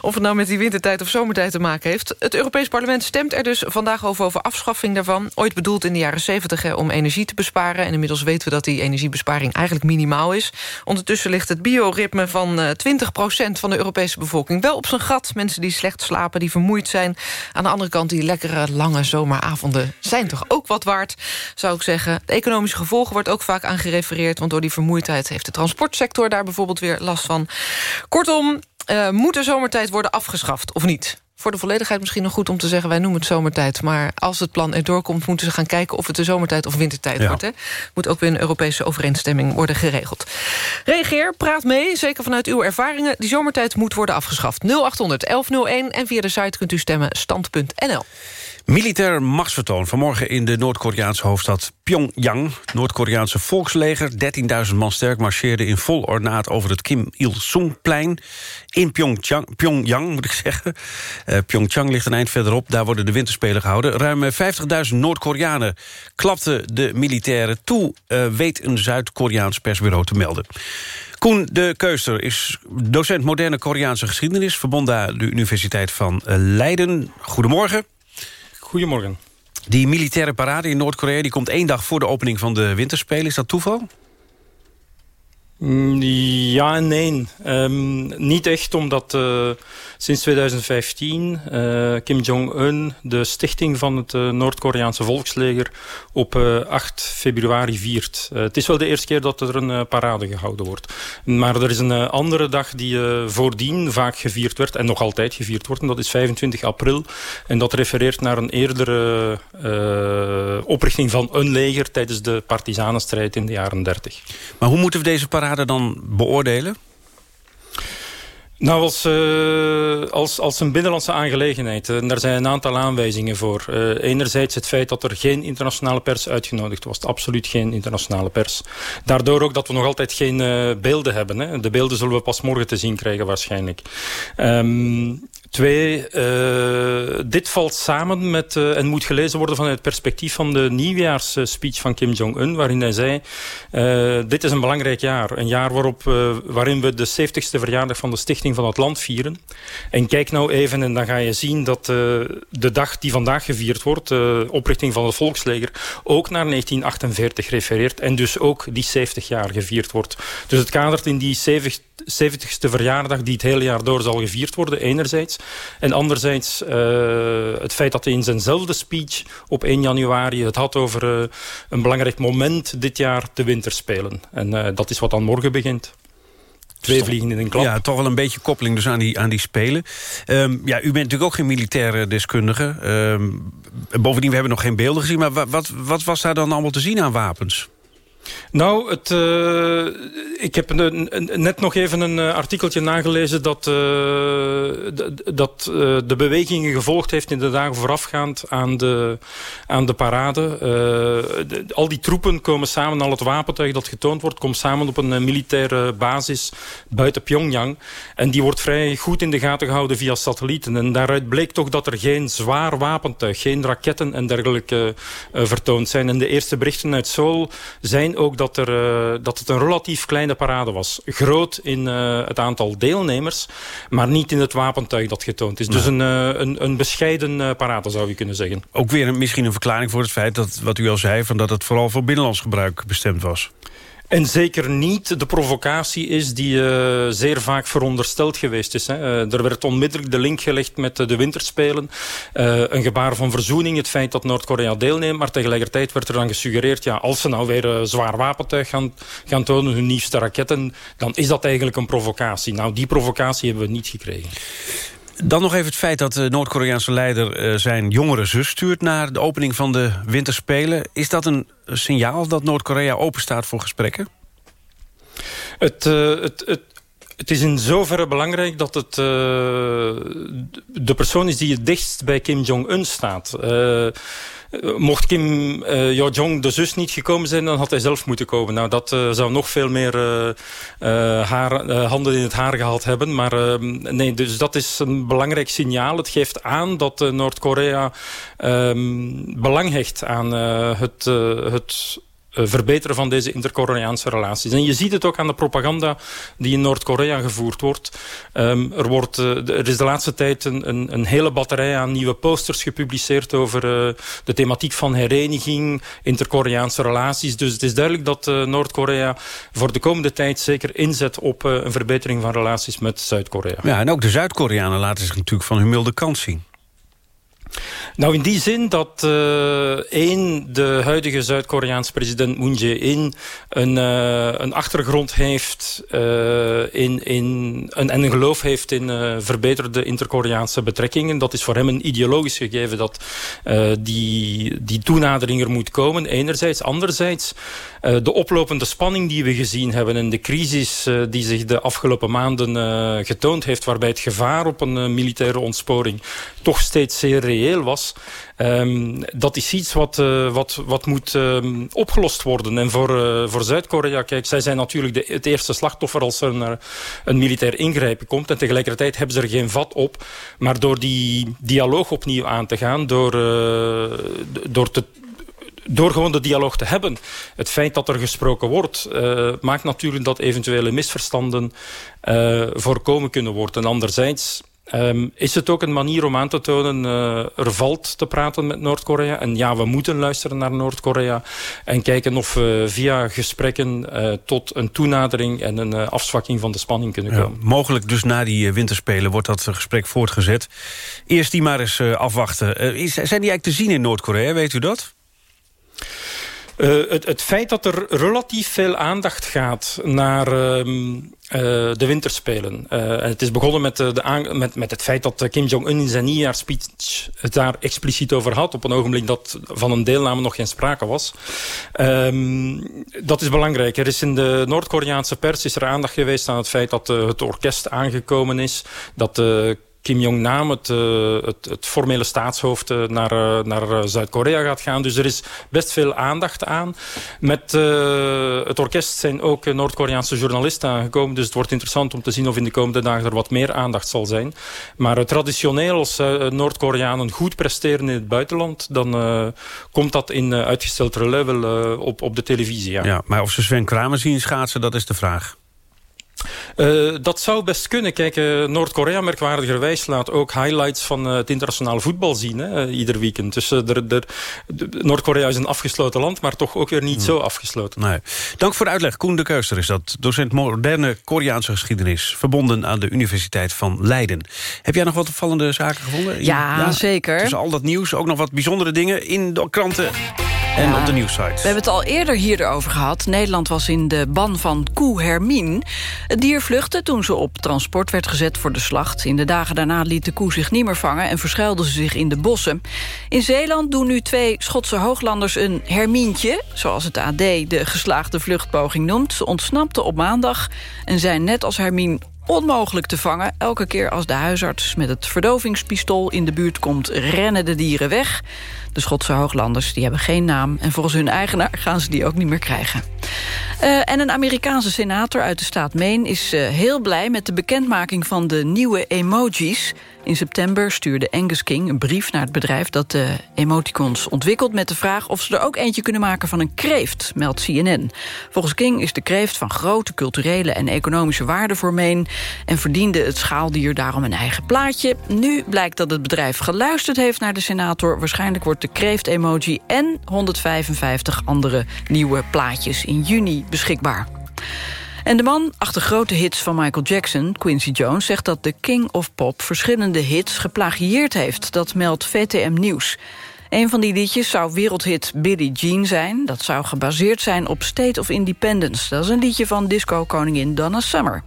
Of het nou met die wintertijd of zomertijd te maken heeft. Het Europees Parlement stemt er dus vandaag over... over afschaffing daarvan. Ooit bedoeld in de jaren 70 om energie te besparen. En inmiddels weten we dat die energiebesparing eigenlijk minimaal is. Ondertussen ligt het bioritme van eh, 20% van de Europese bevolking... wel op zijn gat. Mensen die slecht slapen, die vermoeid zijn. Aan de andere kant, die lekkere lange zomeravonden... zijn toch ook wat waard, zou ik zeggen. De economische gevolgen wordt ook vaak aan gerefereerd... want door die vermoeidheid heeft de transportsector daar bijvoorbeeld weer last van. Kortom, eh, moet de zomertijd worden afgeschaft of niet? Voor de volledigheid misschien nog goed om te zeggen... wij noemen het zomertijd, maar als het plan erdoor komt... moeten ze gaan kijken of het de zomertijd of wintertijd Ja. wordt. Hè? Moet ook weer een Europese overeenstemming worden geregeld. Reageer, praat mee, zeker vanuit uw ervaringen. Die zomertijd moet worden afgeschaft. 0800 1101 en via de site kunt u stemmen stand.nl. Militair machtsvertoon vanmorgen in de Noord-Koreaanse hoofdstad Pyongyang. Noord-Koreaanse volksleger, 13.000 man sterk... marcheerde in vol ornaat over het Kim Il-sungplein... in Pyeongchang, Pyongyang, moet ik zeggen. Eh Pyeongchang ligt een eind verderop, daar worden de winterspelen gehouden. Ruim eh, 50.000 Noord-Koreanen klapten de militairen toe... eh, weet een Zuid-Koreaans persbureau te melden. Koen de Keuster is docent moderne Koreaanse geschiedenis... verbonden aan de Universiteit van eh, Leiden. Goedemorgen. Goedemorgen. Die militaire parade in Noord-Korea die komt één dag voor de opening van de winterspelen. Is dat toeval? Mm, Ja en nee. Ehm, niet echt, omdat eh, sinds 2015 eh, Kim Jong-un de stichting van het eh, Noord-Koreaanse volksleger op eh, 8 februari viert. Eh, het is wel de eerste keer dat er een eh, parade gehouden wordt. Maar er is een eh, andere dag die eh, voordien vaak gevierd werd en nog altijd gevierd wordt. En dat is 25 april. En dat refereert naar een eerdere eh, oprichting van een leger tijdens de partisanenstrijd in de jaren 30. Maar hoe moeten we deze parade dan beoordelen? Nou, als, eh, als, als een binnenlandse aangelegenheid. En daar zijn een aantal aanwijzingen voor. Eh, enerzijds het feit dat er geen internationale pers uitgenodigd was. Absoluut geen internationale pers. Daardoor ook dat we nog altijd geen eh, beelden hebben. Hè. De beelden zullen we pas morgen te zien krijgen waarschijnlijk. Ehm, Twee, uh, dit valt samen met uh, en moet gelezen worden vanuit het perspectief van de nieuwjaarsspeech van Kim Jong-un, waarin hij zei, uh, dit is een belangrijk jaar. Een jaar waarop, waarin we de 70ste verjaardag van de stichting van het land vieren. En kijk nou even en dan ga je zien dat de dag die vandaag gevierd wordt, de oprichting van het volksleger, ook naar 1948 refereert en dus ook die 70 jaar gevierd wordt. Dus het kadert in die 70 70ste verjaardag die het hele jaar door zal gevierd worden, enerzijds. En anderzijds uh, het feit dat hij in zijnzelfde speech op 1 januari het had over uh, een belangrijk moment dit jaar, de winterspelen. En uh, dat is wat dan morgen begint. Twee vliegen in een klap. Ja, toch wel een beetje koppeling dus aan die, aan die spelen. Um, ja, u bent natuurlijk ook geen militaire deskundige. Um, bovendien, we hebben nog geen beelden gezien. Maar wat, wat was daar dan allemaal te zien aan wapens? Nou, het, uh, ik heb net nog even een uh, artikeltje nagelezen... dat, uh, dat de bewegingen gevolgd heeft in de dagen voorafgaand aan de, aan de parade. De, al die troepen komen samen, al het wapentuig dat getoond wordt... komt samen op een militaire basis buiten Pyongyang. En die wordt vrij goed in de gaten gehouden via satellieten. En daaruit bleek toch dat er geen zwaar wapentuig... geen raketten en dergelijke vertoond zijn. En de eerste berichten uit Seoul zijn ook dat, er, uh, dat het een relatief kleine parade was. Groot in uh, het aantal deelnemers, maar niet in het wapentuig dat getoond is. Dus een, uh, een, een, bescheiden parade zou je kunnen zeggen. Ook weer een, misschien een verklaring voor het feit dat, wat u al zei... Van dat het vooral voor binnenlands gebruik bestemd was. En zeker niet de provocatie is die uh, zeer vaak verondersteld geweest is. Hè. Uh, er werd onmiddellijk de link gelegd met uh, de winterspelen. een gebaar van verzoening, het feit dat Noord-Korea deelneemt. Maar tegelijkertijd werd er dan gesuggereerd... ja, als ze nou weer zwaar wapentuig gaan, gaan tonen, hun nieuwste raketten... dan is dat eigenlijk een provocatie. Nou, die provocatie hebben we niet gekregen. Dan nog even het feit dat de Noord-Koreaanse leider uh, zijn jongere zus stuurt... naar de opening van de Winterspelen. Is dat een signaal dat Noord-Korea openstaat voor gesprekken? Het, het, het, het is in zoverre belangrijk dat het uh, de persoon is die het dichtst bij Kim Jong-un staat. Eh, mocht Kim uh, Yo-jong, de zus, niet gekomen zijn... dan had hij zelf moeten komen. Nou, dat zou nog veel meer haar, handen in het haar gehad hebben. Maar ehm, nee, dus dat is een belangrijk signaal. Het geeft aan dat Noord-Korea um, belang hecht aan het... het eh, verbeteren van deze interkoreaanse relaties. En je ziet het ook aan de propaganda die in Noord-Korea gevoerd wordt. Um, er, wordt uh, er is de laatste tijd een, een, hele batterij aan nieuwe posters gepubliceerd over uh, de thematiek van hereniging, interkoreaanse relaties. Dus het is duidelijk dat Noord-Korea voor de komende tijd zeker inzet op een verbetering van relaties met Zuid-Korea. Ja, en ook de Zuid-Koreanen laten zich natuurlijk van hun milde kant zien. Nou, in die zin dat uh, één, de huidige Zuid-Koreaanse president Moon Jae-in een, uh, een achtergrond heeft uh, in, in, een, en een geloof heeft in verbeterde inter-Koreaanse betrekkingen. Dat is voor hem een ideologisch gegeven dat die, die toenadering er moet komen, enerzijds. Anderzijds, de oplopende spanning die we gezien hebben en de crisis die zich de afgelopen maanden getoond heeft, waarbij het gevaar op een militaire ontsporing toch steeds zeer reëel was. Um, dat is iets wat, wat, wat moet um, opgelost worden. En voor, voor Zuid-Korea, kijk, zij zijn natuurlijk de, het eerste slachtoffer als er een, een militair ingrijpen komt. En tegelijkertijd hebben ze er geen vat op. Maar door die dialoog opnieuw aan te gaan, door, door te door gewoon de dialoog te hebben. Het feit dat er gesproken wordt, uh, maakt natuurlijk dat eventuele misverstanden uh, voorkomen kunnen worden. En anderzijds Um, is het ook een manier om aan te tonen, uh, er valt te praten met Noord-Korea. En ja, we moeten luisteren naar Noord-Korea. En kijken of we via gesprekken tot een toenadering en een afzwakking van de spanning kunnen komen. Ja, mogelijk dus na die winterspelen wordt dat gesprek voortgezet. Eerst die maar eens afwachten. Is, zijn die eigenlijk te zien in Noord-Korea, weet u dat? Uh, het, het, feit dat er relatief veel aandacht gaat naar uh, uh, de winterspelen. en het is begonnen met, de met, met het feit dat Kim Jong-un in zijn nieuwjaarspeech het daar expliciet over had. Op een ogenblik dat van een deelname nog geen sprake was. Ehm, dat is belangrijk. Er is in de Noord-Koreaanse pers is er aandacht geweest aan het feit dat het orkest aangekomen is. Dat de Kim Jong-nam, het, het, het, formele staatshoofd, naar, naar Zuid-Korea gaat gaan. Dus er is best veel aandacht aan. Met het orkest zijn ook Noord-Koreaanse journalisten aangekomen. Dus het wordt interessant om te zien of in de komende dagen er wat meer aandacht zal zijn. Maar traditioneel, als Noord-Koreanen goed presteren in het buitenland... dan komt dat in uitgesteld level op, op de televisie. Ja. ja, maar of ze Sven Kramer zien schaatsen, dat is de vraag. Uh, dat zou best kunnen. Kijk, uh, Noord-Korea merkwaardigerwijs laat ook highlights van uh, het internationaal voetbal zien. Hè, ieder weekend. Dus Noord-Korea is een afgesloten land, maar toch ook weer niet hmm. zo afgesloten. Nee. Dank voor de uitleg. Koen de Keuster is dat. Docent moderne Koreaanse geschiedenis. Verbonden aan de Universiteit van Leiden. Heb jij nog wat opvallende zaken gevonden? Ja, ja zeker. Dus al dat nieuws, ook nog wat bijzondere dingen in de kranten en op de nieuwsites. We hebben het al eerder hierover gehad. Nederland was in de ban van koe Hermine. Het dier vluchtte toen ze op transport werd gezet voor de slacht. In de dagen daarna liet de koe zich niet meer vangen... en verschuilde ze zich in de bossen. In Zeeland doen nu twee Schotse hooglanders een hermientje... zoals het AD de geslaagde vluchtpoging noemt. Ze ontsnapte op maandag en zijn net als Hermine onmogelijk te vangen. Elke keer als de huisarts met het verdovingspistool in de buurt komt... rennen de dieren weg. De Schotse hooglanders die hebben geen naam... en volgens hun eigenaar gaan ze die ook niet meer krijgen. Uh, en een Amerikaanse senator uit de staat Maine is uh, heel blij... met de bekendmaking van de nieuwe emojis. In september stuurde Angus King een brief naar het bedrijf... dat de emoticons ontwikkelt met de vraag... of ze er ook eentje kunnen maken van een kreeft, meldt CNN. Volgens King is de kreeft van grote culturele en economische waarde voor Maine... en verdiende het schaaldier daarom een eigen plaatje. Nu blijkt dat het bedrijf geluisterd heeft naar de senator. Waarschijnlijk wordt de kreeft-emoji en 155 andere nieuwe plaatjes in juni beschikbaar. En de man achter grote hits van Michael Jackson, Quincy Jones... zegt dat de King of Pop verschillende hits geplagieerd heeft. Dat meldt VTM Nieuws. Een van die liedjes zou wereldhit Billie Jean zijn. Dat zou gebaseerd zijn op State of Independence. Dat is een liedje van disco-koningin Donna Summer.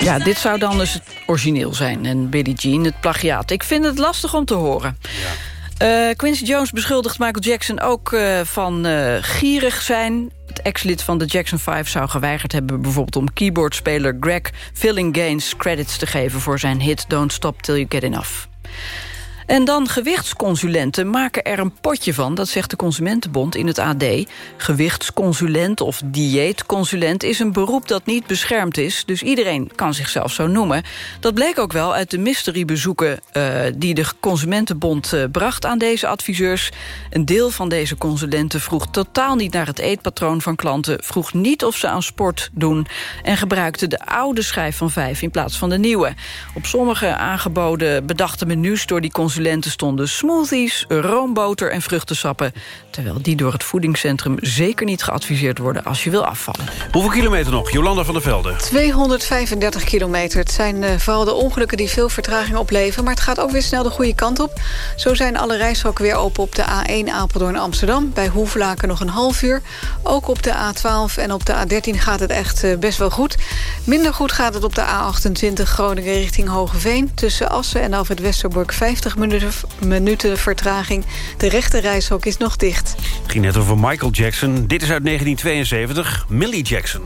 Ja, dit zou dan dus het origineel zijn. En Billie Jean, het plagiaat. Ik vind het lastig om te horen. Ja. Uh, Quincy Jones beschuldigt Michael Jackson ook uh, van uh, gierig zijn. Het ex-lid van de Jackson 5 zou geweigerd hebben... bijvoorbeeld om keyboardspeler Greg Gaines credits te geven... voor zijn hit Don't Stop Till You Get Enough. En dan gewichtsconsulenten maken er een potje van... dat zegt de Consumentenbond in het AD. Gewichtsconsulent of dieetconsulent is een beroep dat niet beschermd is... dus iedereen kan zichzelf zo noemen. Dat bleek ook wel uit de mysterybezoeken... Uh, die de Consumentenbond uh, bracht aan deze adviseurs. Een deel van deze consulenten vroeg totaal niet naar het eetpatroon van klanten... vroeg niet of ze aan sport doen... en gebruikte de oude schijf van vijf in plaats van de nieuwe. Op sommige aangeboden bedachte menus door die consulenten consulenten stonden smoothies, roomboter en vruchtensappen. Terwijl die door het voedingscentrum zeker niet geadviseerd worden als je wil afvallen. Hoeveel kilometer nog? Jolanda van der Velde. 235 kilometer. Het zijn uh, vooral de ongelukken die veel vertraging opleveren. Maar het gaat ook weer snel de goede kant op. Zo zijn alle rijstroken weer open op de A1 Apeldoorn-Amsterdam. Bij Hoevelaken nog een half uur. Ook op de A12 en op de A13 gaat het echt uh, best wel goed. Minder goed gaat het op de A28 Groningen richting Hogeveen. Tussen Assen en Alfred Westerbork 50 minuten minuten, vertraging. De rechte reishok is nog dicht. Het ging net over Michael Jackson. Dit is uit 1972, Millie Jackson.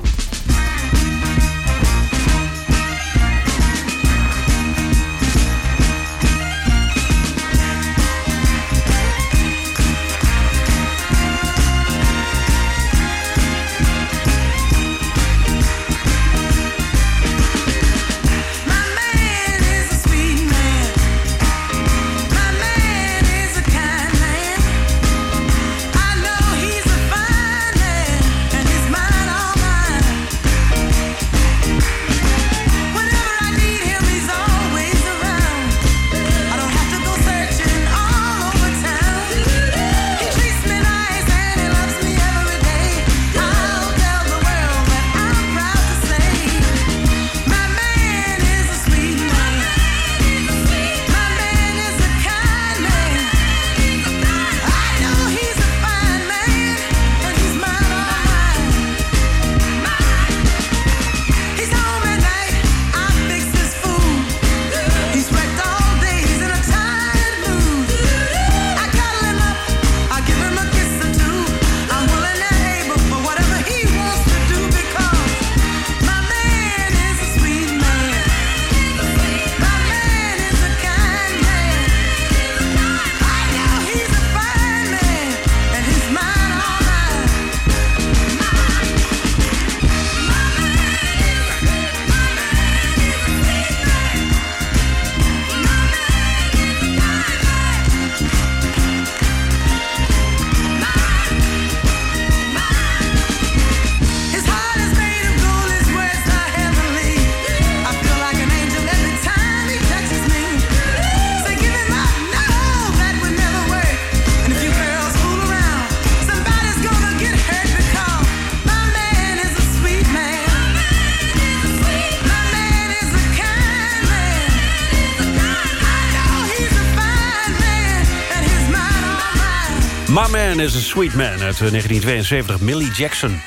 Sweet Man uit 1972, Millie Jackson.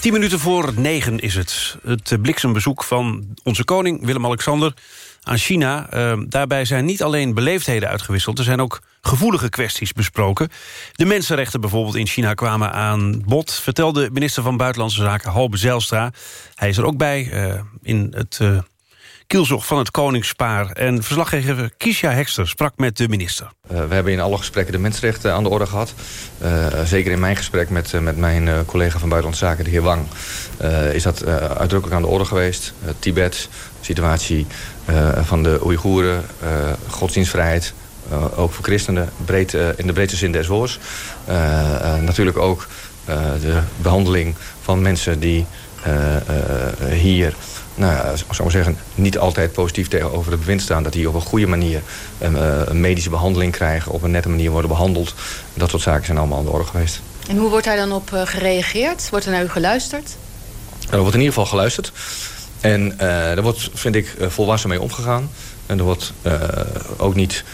Tien minuten voor negen is het. Het bliksembezoek van onze koning Willem-Alexander aan China. Uh, daarbij zijn niet alleen beleefdheden uitgewisseld... er zijn ook gevoelige kwesties besproken. De mensenrechten bijvoorbeeld in China kwamen aan bod... vertelde minister van Buitenlandse Zaken Halbe Zijlstra. Hij is er ook bij uh, in het kielzog van het koningspaar. En verslaggever Kisha Hekster sprak met de minister. Uh, we hebben in alle gesprekken de mensenrechten aan de orde gehad. Uh, zeker in mijn gesprek met, uh, met mijn collega van Buitenlandse Zaken, de heer Wang... is dat uitdrukkelijk aan de orde geweest. Tibet, situatie van de Oeigoeren, godsdienstvrijheid... ook voor christenen, breed, in de breedste zin des woords. natuurlijk ook de behandeling van mensen die hier nou ja, zou maar zeggen, niet altijd positief tegenover het bewind staan. Dat die op een goede manier een, uh, een medische behandeling krijgen. Op een nette manier worden behandeld. Dat soort zaken zijn allemaal aan de orde geweest. En hoe wordt daar dan op gereageerd? Wordt er naar u geluisterd? Er wordt in ieder geval geluisterd. En uh, daar wordt, vind ik, volwassen mee omgegaan. En er wordt ook niet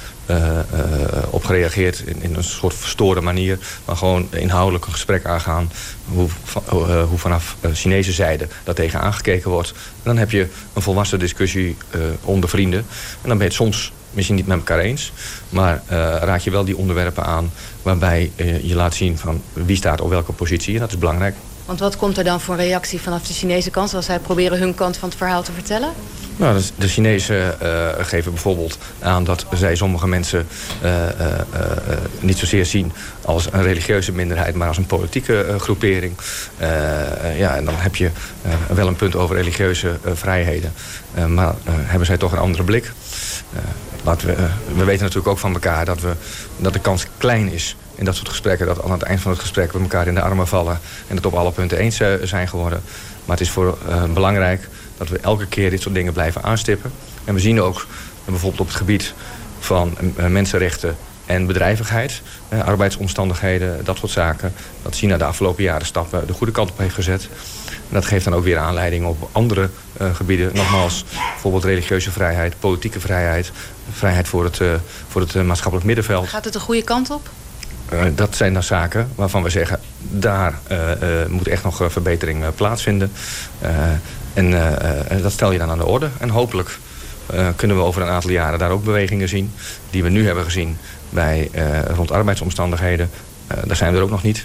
op gereageerd in, een soort verstoorde manier. Maar gewoon inhoudelijk een gesprek aangaan. Hoe, uh, hoe vanaf Chinese zijde dat tegen aangekeken wordt. En dan heb je een volwassen discussie onder vrienden. En dan ben je het soms misschien niet met elkaar eens. Maar raak je wel die onderwerpen aan waarbij je laat zien van wie staat op welke positie. En dat is belangrijk. Want wat komt er dan voor reactie vanaf de Chinese kant... als zij proberen hun kant van het verhaal te vertellen? Nou, de Chinezen uh, geven bijvoorbeeld aan dat zij sommige mensen uh, uh, niet zozeer zien als een religieuze minderheid, maar als een politieke groepering. ja, en dan heb je wel een punt over religieuze vrijheden. maar hebben zij toch een andere blik? laten we, we weten natuurlijk ook van elkaar dat, we, dat de kans klein is in dat soort gesprekken... dat aan het eind van het gesprek we elkaar in de armen vallen... en het op alle punten eens zijn geworden. Maar het is voor belangrijk dat we elke keer dit soort dingen blijven aanstippen. En we zien ook bijvoorbeeld op het gebied van uh, mensenrechten en bedrijvigheid, arbeidsomstandigheden, dat soort zaken... dat China de afgelopen jaren stappen de goede kant op heeft gezet. En dat geeft dan ook weer aanleiding op andere gebieden. Nogmaals, bijvoorbeeld religieuze vrijheid, politieke vrijheid... vrijheid voor het, voor het maatschappelijk middenveld. Gaat het de goede kant op? Uh, dat zijn dan zaken waarvan we zeggen... daar uh, uh, moet echt nog verbetering plaatsvinden. En dat stel je dan aan de orde. En hopelijk kunnen we over een aantal jaren daar ook bewegingen zien... die we nu hebben gezien bij, rond arbeidsomstandigheden. daar zijn we er ook nog niet.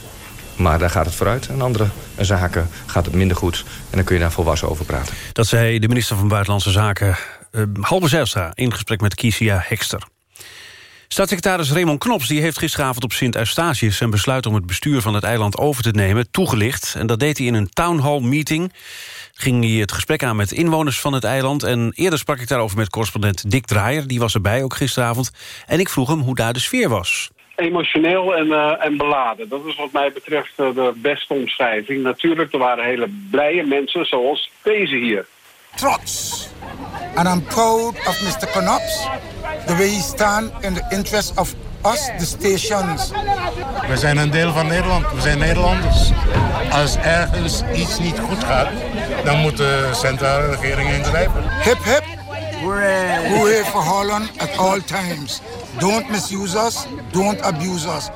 Maar daar gaat het vooruit. En andere zaken gaat het minder goed. En dan kun je daar volwassen over praten. Dat zei de minister van Buitenlandse Zaken, uh, in gesprek met Kisia Hekster. Staatssecretaris Raymond Knops die heeft gisteravond op Sint Eustatius... zijn besluit om het bestuur van het eiland over te nemen toegelicht. En dat deed hij in een town hall meeting ging hij het gesprek aan met inwoners van het eiland. En eerder sprak ik daarover met correspondent Dick Draaier. Die was erbij, ook gisteravond. En ik vroeg hem hoe daar de sfeer was. Emotioneel en, uh, en beladen. Dat is wat mij betreft uh, de beste omschrijving. Natuurlijk, er waren hele blije mensen zoals deze hier. Trots. And I'm proud of Mr. Knops. The way he stand in the interest of us, the stations. We zijn een deel van Nederland. We zijn Nederlanders. Als ergens iets niet goed gaat, dan moet de centrale regering ingrijpen. Hip hip. Hooray for Holland at all times. Don't misuse us, don't abuse us.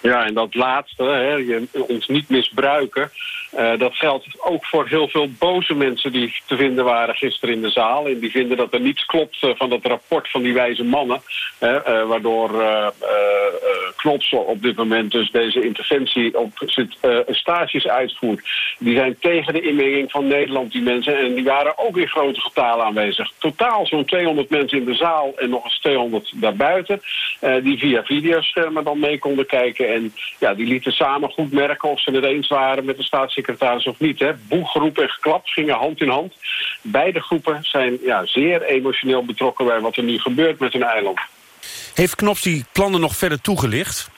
Ja, en dat laatste, hè, je, ons niet misbruiken... Uh, dat geldt ook voor heel veel boze mensen die te vinden waren gisteren in de zaal. En die vinden dat er niets klopt uh, van dat rapport van die wijze mannen. Uh, waardoor Knops op dit moment dus deze interventie op stages uitvoert. Die zijn tegen de inmenging van Nederland, die mensen. En die waren ook in grote getalen aanwezig. Totaal zo'n 200 mensen in de zaal en nog eens 200 daarbuiten. die via videoschermen dan mee konden kijken. En ja, die lieten samen goed merken of ze het eens waren met de staatssecretaris of niet. Hè. Boeggroep en geklap gingen hand in hand. Beide groepen zijn ja, zeer emotioneel betrokken bij wat er nu gebeurt met hun eiland. Heeft Knops die plannen nog verder toegelicht?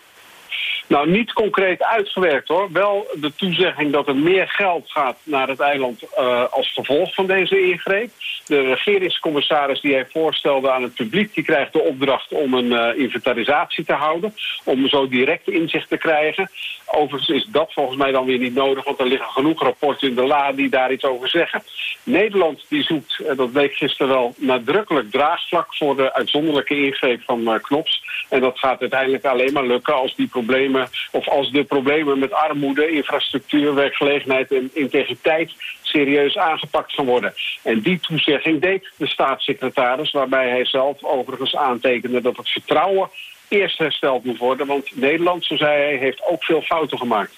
Nou, niet concreet uitgewerkt hoor. Wel de toezegging dat er meer geld gaat naar het eiland uh, als gevolg van deze ingreep. De regeringscommissaris die hij voorstelde aan het publiek... die krijgt de opdracht om een uh, inventarisatie te houden. Om zo direct inzicht te krijgen. Overigens is dat volgens mij dan weer niet nodig... want er liggen genoeg rapporten in de la die daar iets over zeggen. Nederland die zoekt, uh, dat bleek gisteren wel... nadrukkelijk draagvlak voor de uitzonderlijke ingreep van Knops. En dat gaat uiteindelijk alleen maar lukken als die problemen, of als de problemen met armoede, infrastructuur, werkgelegenheid en integriteit serieus aangepakt gaan worden. En die toezegging deed de staatssecretaris, waarbij hij zelf overigens aantekende dat het vertrouwen eerst hersteld moet worden. Want Nederland, zo zei hij, heeft ook veel fouten gemaakt.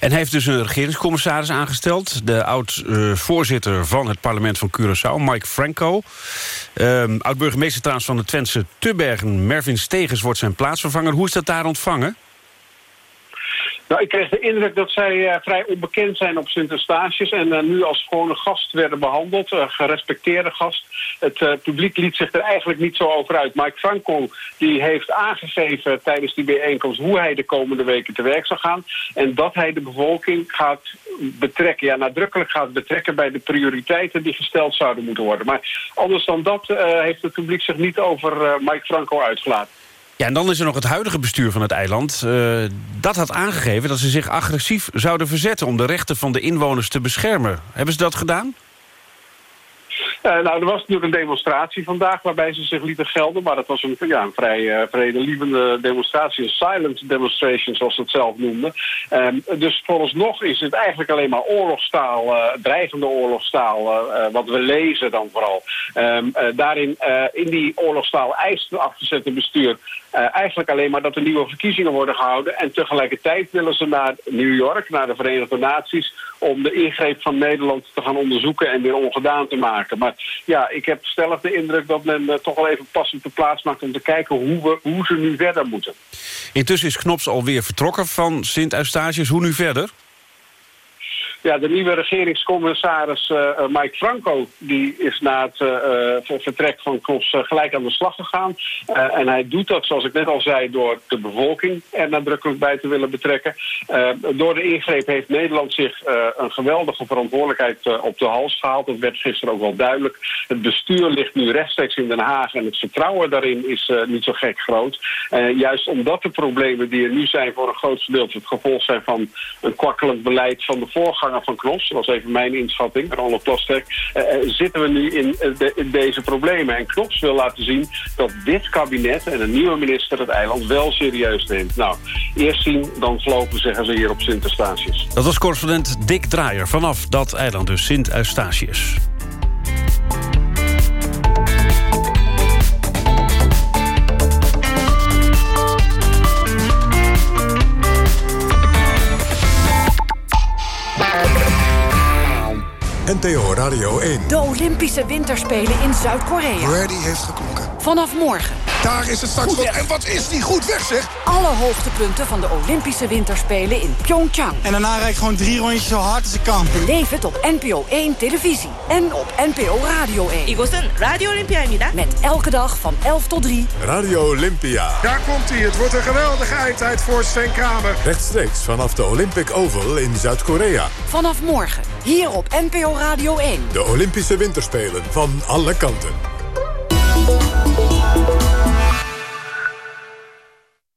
En heeft dus een regeringscommissaris aangesteld. De oud-voorzitter van het parlement van Curaçao, Mike Franco. Um, Oud-burgemeester trouwens van de Twentse Tubbergen, Mervin Stegens, wordt zijn plaatsvervanger. Hoe is dat daar ontvangen? Nou, ik kreeg de indruk dat zij uh, vrij onbekend zijn op Sint-Eustatius... en uh, nu als gewone gast werden behandeld, uh, gerespecteerde gast. Het publiek liet zich er eigenlijk niet zo over uit. Mike Franco die heeft aangegeven tijdens die bijeenkomst... hoe hij de komende weken te werk zal gaan... en dat hij de bevolking gaat betrekken, ja, nadrukkelijk gaat betrekken... bij de prioriteiten die gesteld zouden moeten worden. Maar anders dan dat heeft het publiek zich niet over Mike Franco uitgelaten. Ja, en dan is er nog het huidige bestuur van het eiland. Uh, dat had aangegeven dat ze zich agressief zouden verzetten... om de rechten van de inwoners te beschermen. Hebben ze dat gedaan? Uh, nou, er was natuurlijk een demonstratie vandaag waarbij ze zich lieten gelden. Maar dat was een, ja, een vrij uh, vredelievende demonstratie. Een silent demonstration, zoals ze het zelf noemden. Um, dus vooralsnog is het eigenlijk alleen maar oorlogstaal, uh, dreigende oorlogstaal, wat we lezen dan vooral. Um, daarin, in die oorlogstaal eist het afgezette bestuur eigenlijk alleen maar dat er nieuwe verkiezingen worden gehouden. En tegelijkertijd willen ze naar New York, naar de Verenigde Naties... om de ingreep van Nederland te gaan onderzoeken en weer ongedaan te maken. Maar ja, ik heb stellig de indruk dat men uh, toch wel even pas op de plaats maakt... om te kijken hoe, we, hoe ze nu verder moeten. Intussen is Knops alweer vertrokken van Sint-Eustatius. Hoe nu verder? Ja, de nieuwe regeringscommissaris uh, Mike Franco... die is na het uh, vertrek van Klos gelijk aan de slag gegaan. en hij doet dat, zoals ik net al zei... door de bevolking er nadrukkelijk bij te willen betrekken. door de ingreep heeft Nederland zich een geweldige verantwoordelijkheid op de hals gehaald. Dat werd gisteren ook wel duidelijk. Het bestuur ligt nu rechtstreeks in Den Haag... en het vertrouwen daarin is niet zo gek groot. juist omdat de problemen die er nu zijn... voor een groot gedeelte het gevolg zijn van een kwakkelend beleid van de voorganger van Knops, dat was even mijn inschatting, Ronald Plasterk, uh, zitten we nu in, de, in, deze problemen. En Knops wil laten zien dat dit kabinet en een nieuwe minister het eiland wel serieus neemt. Nou, eerst zien, dan geloven, zeggen ze hier op Sint-Eustatius. Dat was correspondent Dick Draaier vanaf dat eiland, dus Sint-Eustatius. NTO Radio 1. De Olympische Winterspelen in Zuid-Korea. Ready heeft. Vanaf morgen. Daar is het straks. En wat is die goed weg, zeg? Alle hoogtepunten van de Olympische Winterspelen in Pyeongchang. En daarna rijd ik gewoon drie rondjes zo hard als ik kan. Beleef het op NPO 1 televisie. En op NPO Radio 1. 이곳은 Radio Olympia입니다. Met elke dag van 11 tot 3. Radio Olympia. Daar komt hij. Het wordt een geweldige eindtijd voor Sven Kramer. Rechtstreeks vanaf de Olympic Oval in Zuid-Korea. Vanaf morgen. Hier op NPO Radio 1. De Olympische Winterspelen van alle kanten.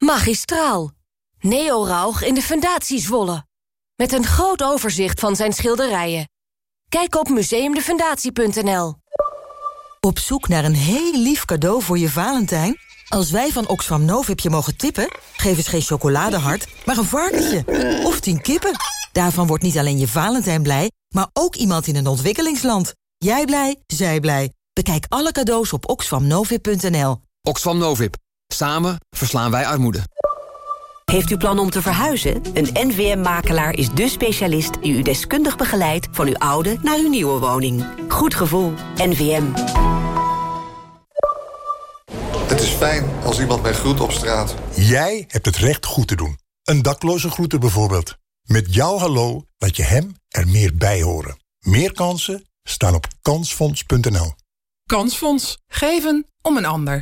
Magistraal. Neo Rauch in de Fundatie Zwolle. Met een groot overzicht van zijn schilderijen. Kijk op museumdefundatie.nl. Op zoek naar een heel lief cadeau voor je Valentijn? Als wij van Oxfam Novib je mogen tippen... geef eens geen chocoladehart, maar een varkentje. Of tien kippen. Daarvan wordt niet alleen je Valentijn blij... maar ook iemand in een ontwikkelingsland. Jij blij, zij blij. Bekijk alle cadeaus op oxfamnovib.nl. Oxfam Novib. Samen verslaan wij armoede. Heeft u plan om te verhuizen? Een NVM-makelaar is de specialist die u deskundig begeleidt... van uw oude naar uw nieuwe woning. Goed gevoel. NVM. Het is fijn als iemand mij groet op straat. Jij hebt het recht goed te doen. Een dakloze groeten bijvoorbeeld. Met jouw hallo laat je hem er meer bij horen. Meer kansen staan op kansfonds.nl. Kansfonds. Geven om een ander.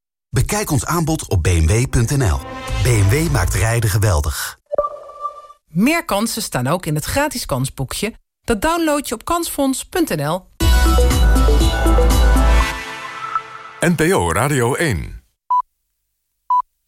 Bekijk ons aanbod op bmw.nl. BMW maakt rijden geweldig. Meer kansen staan ook in het gratis kansboekje. Dat download je op kansfonds.nl. NPO Radio 1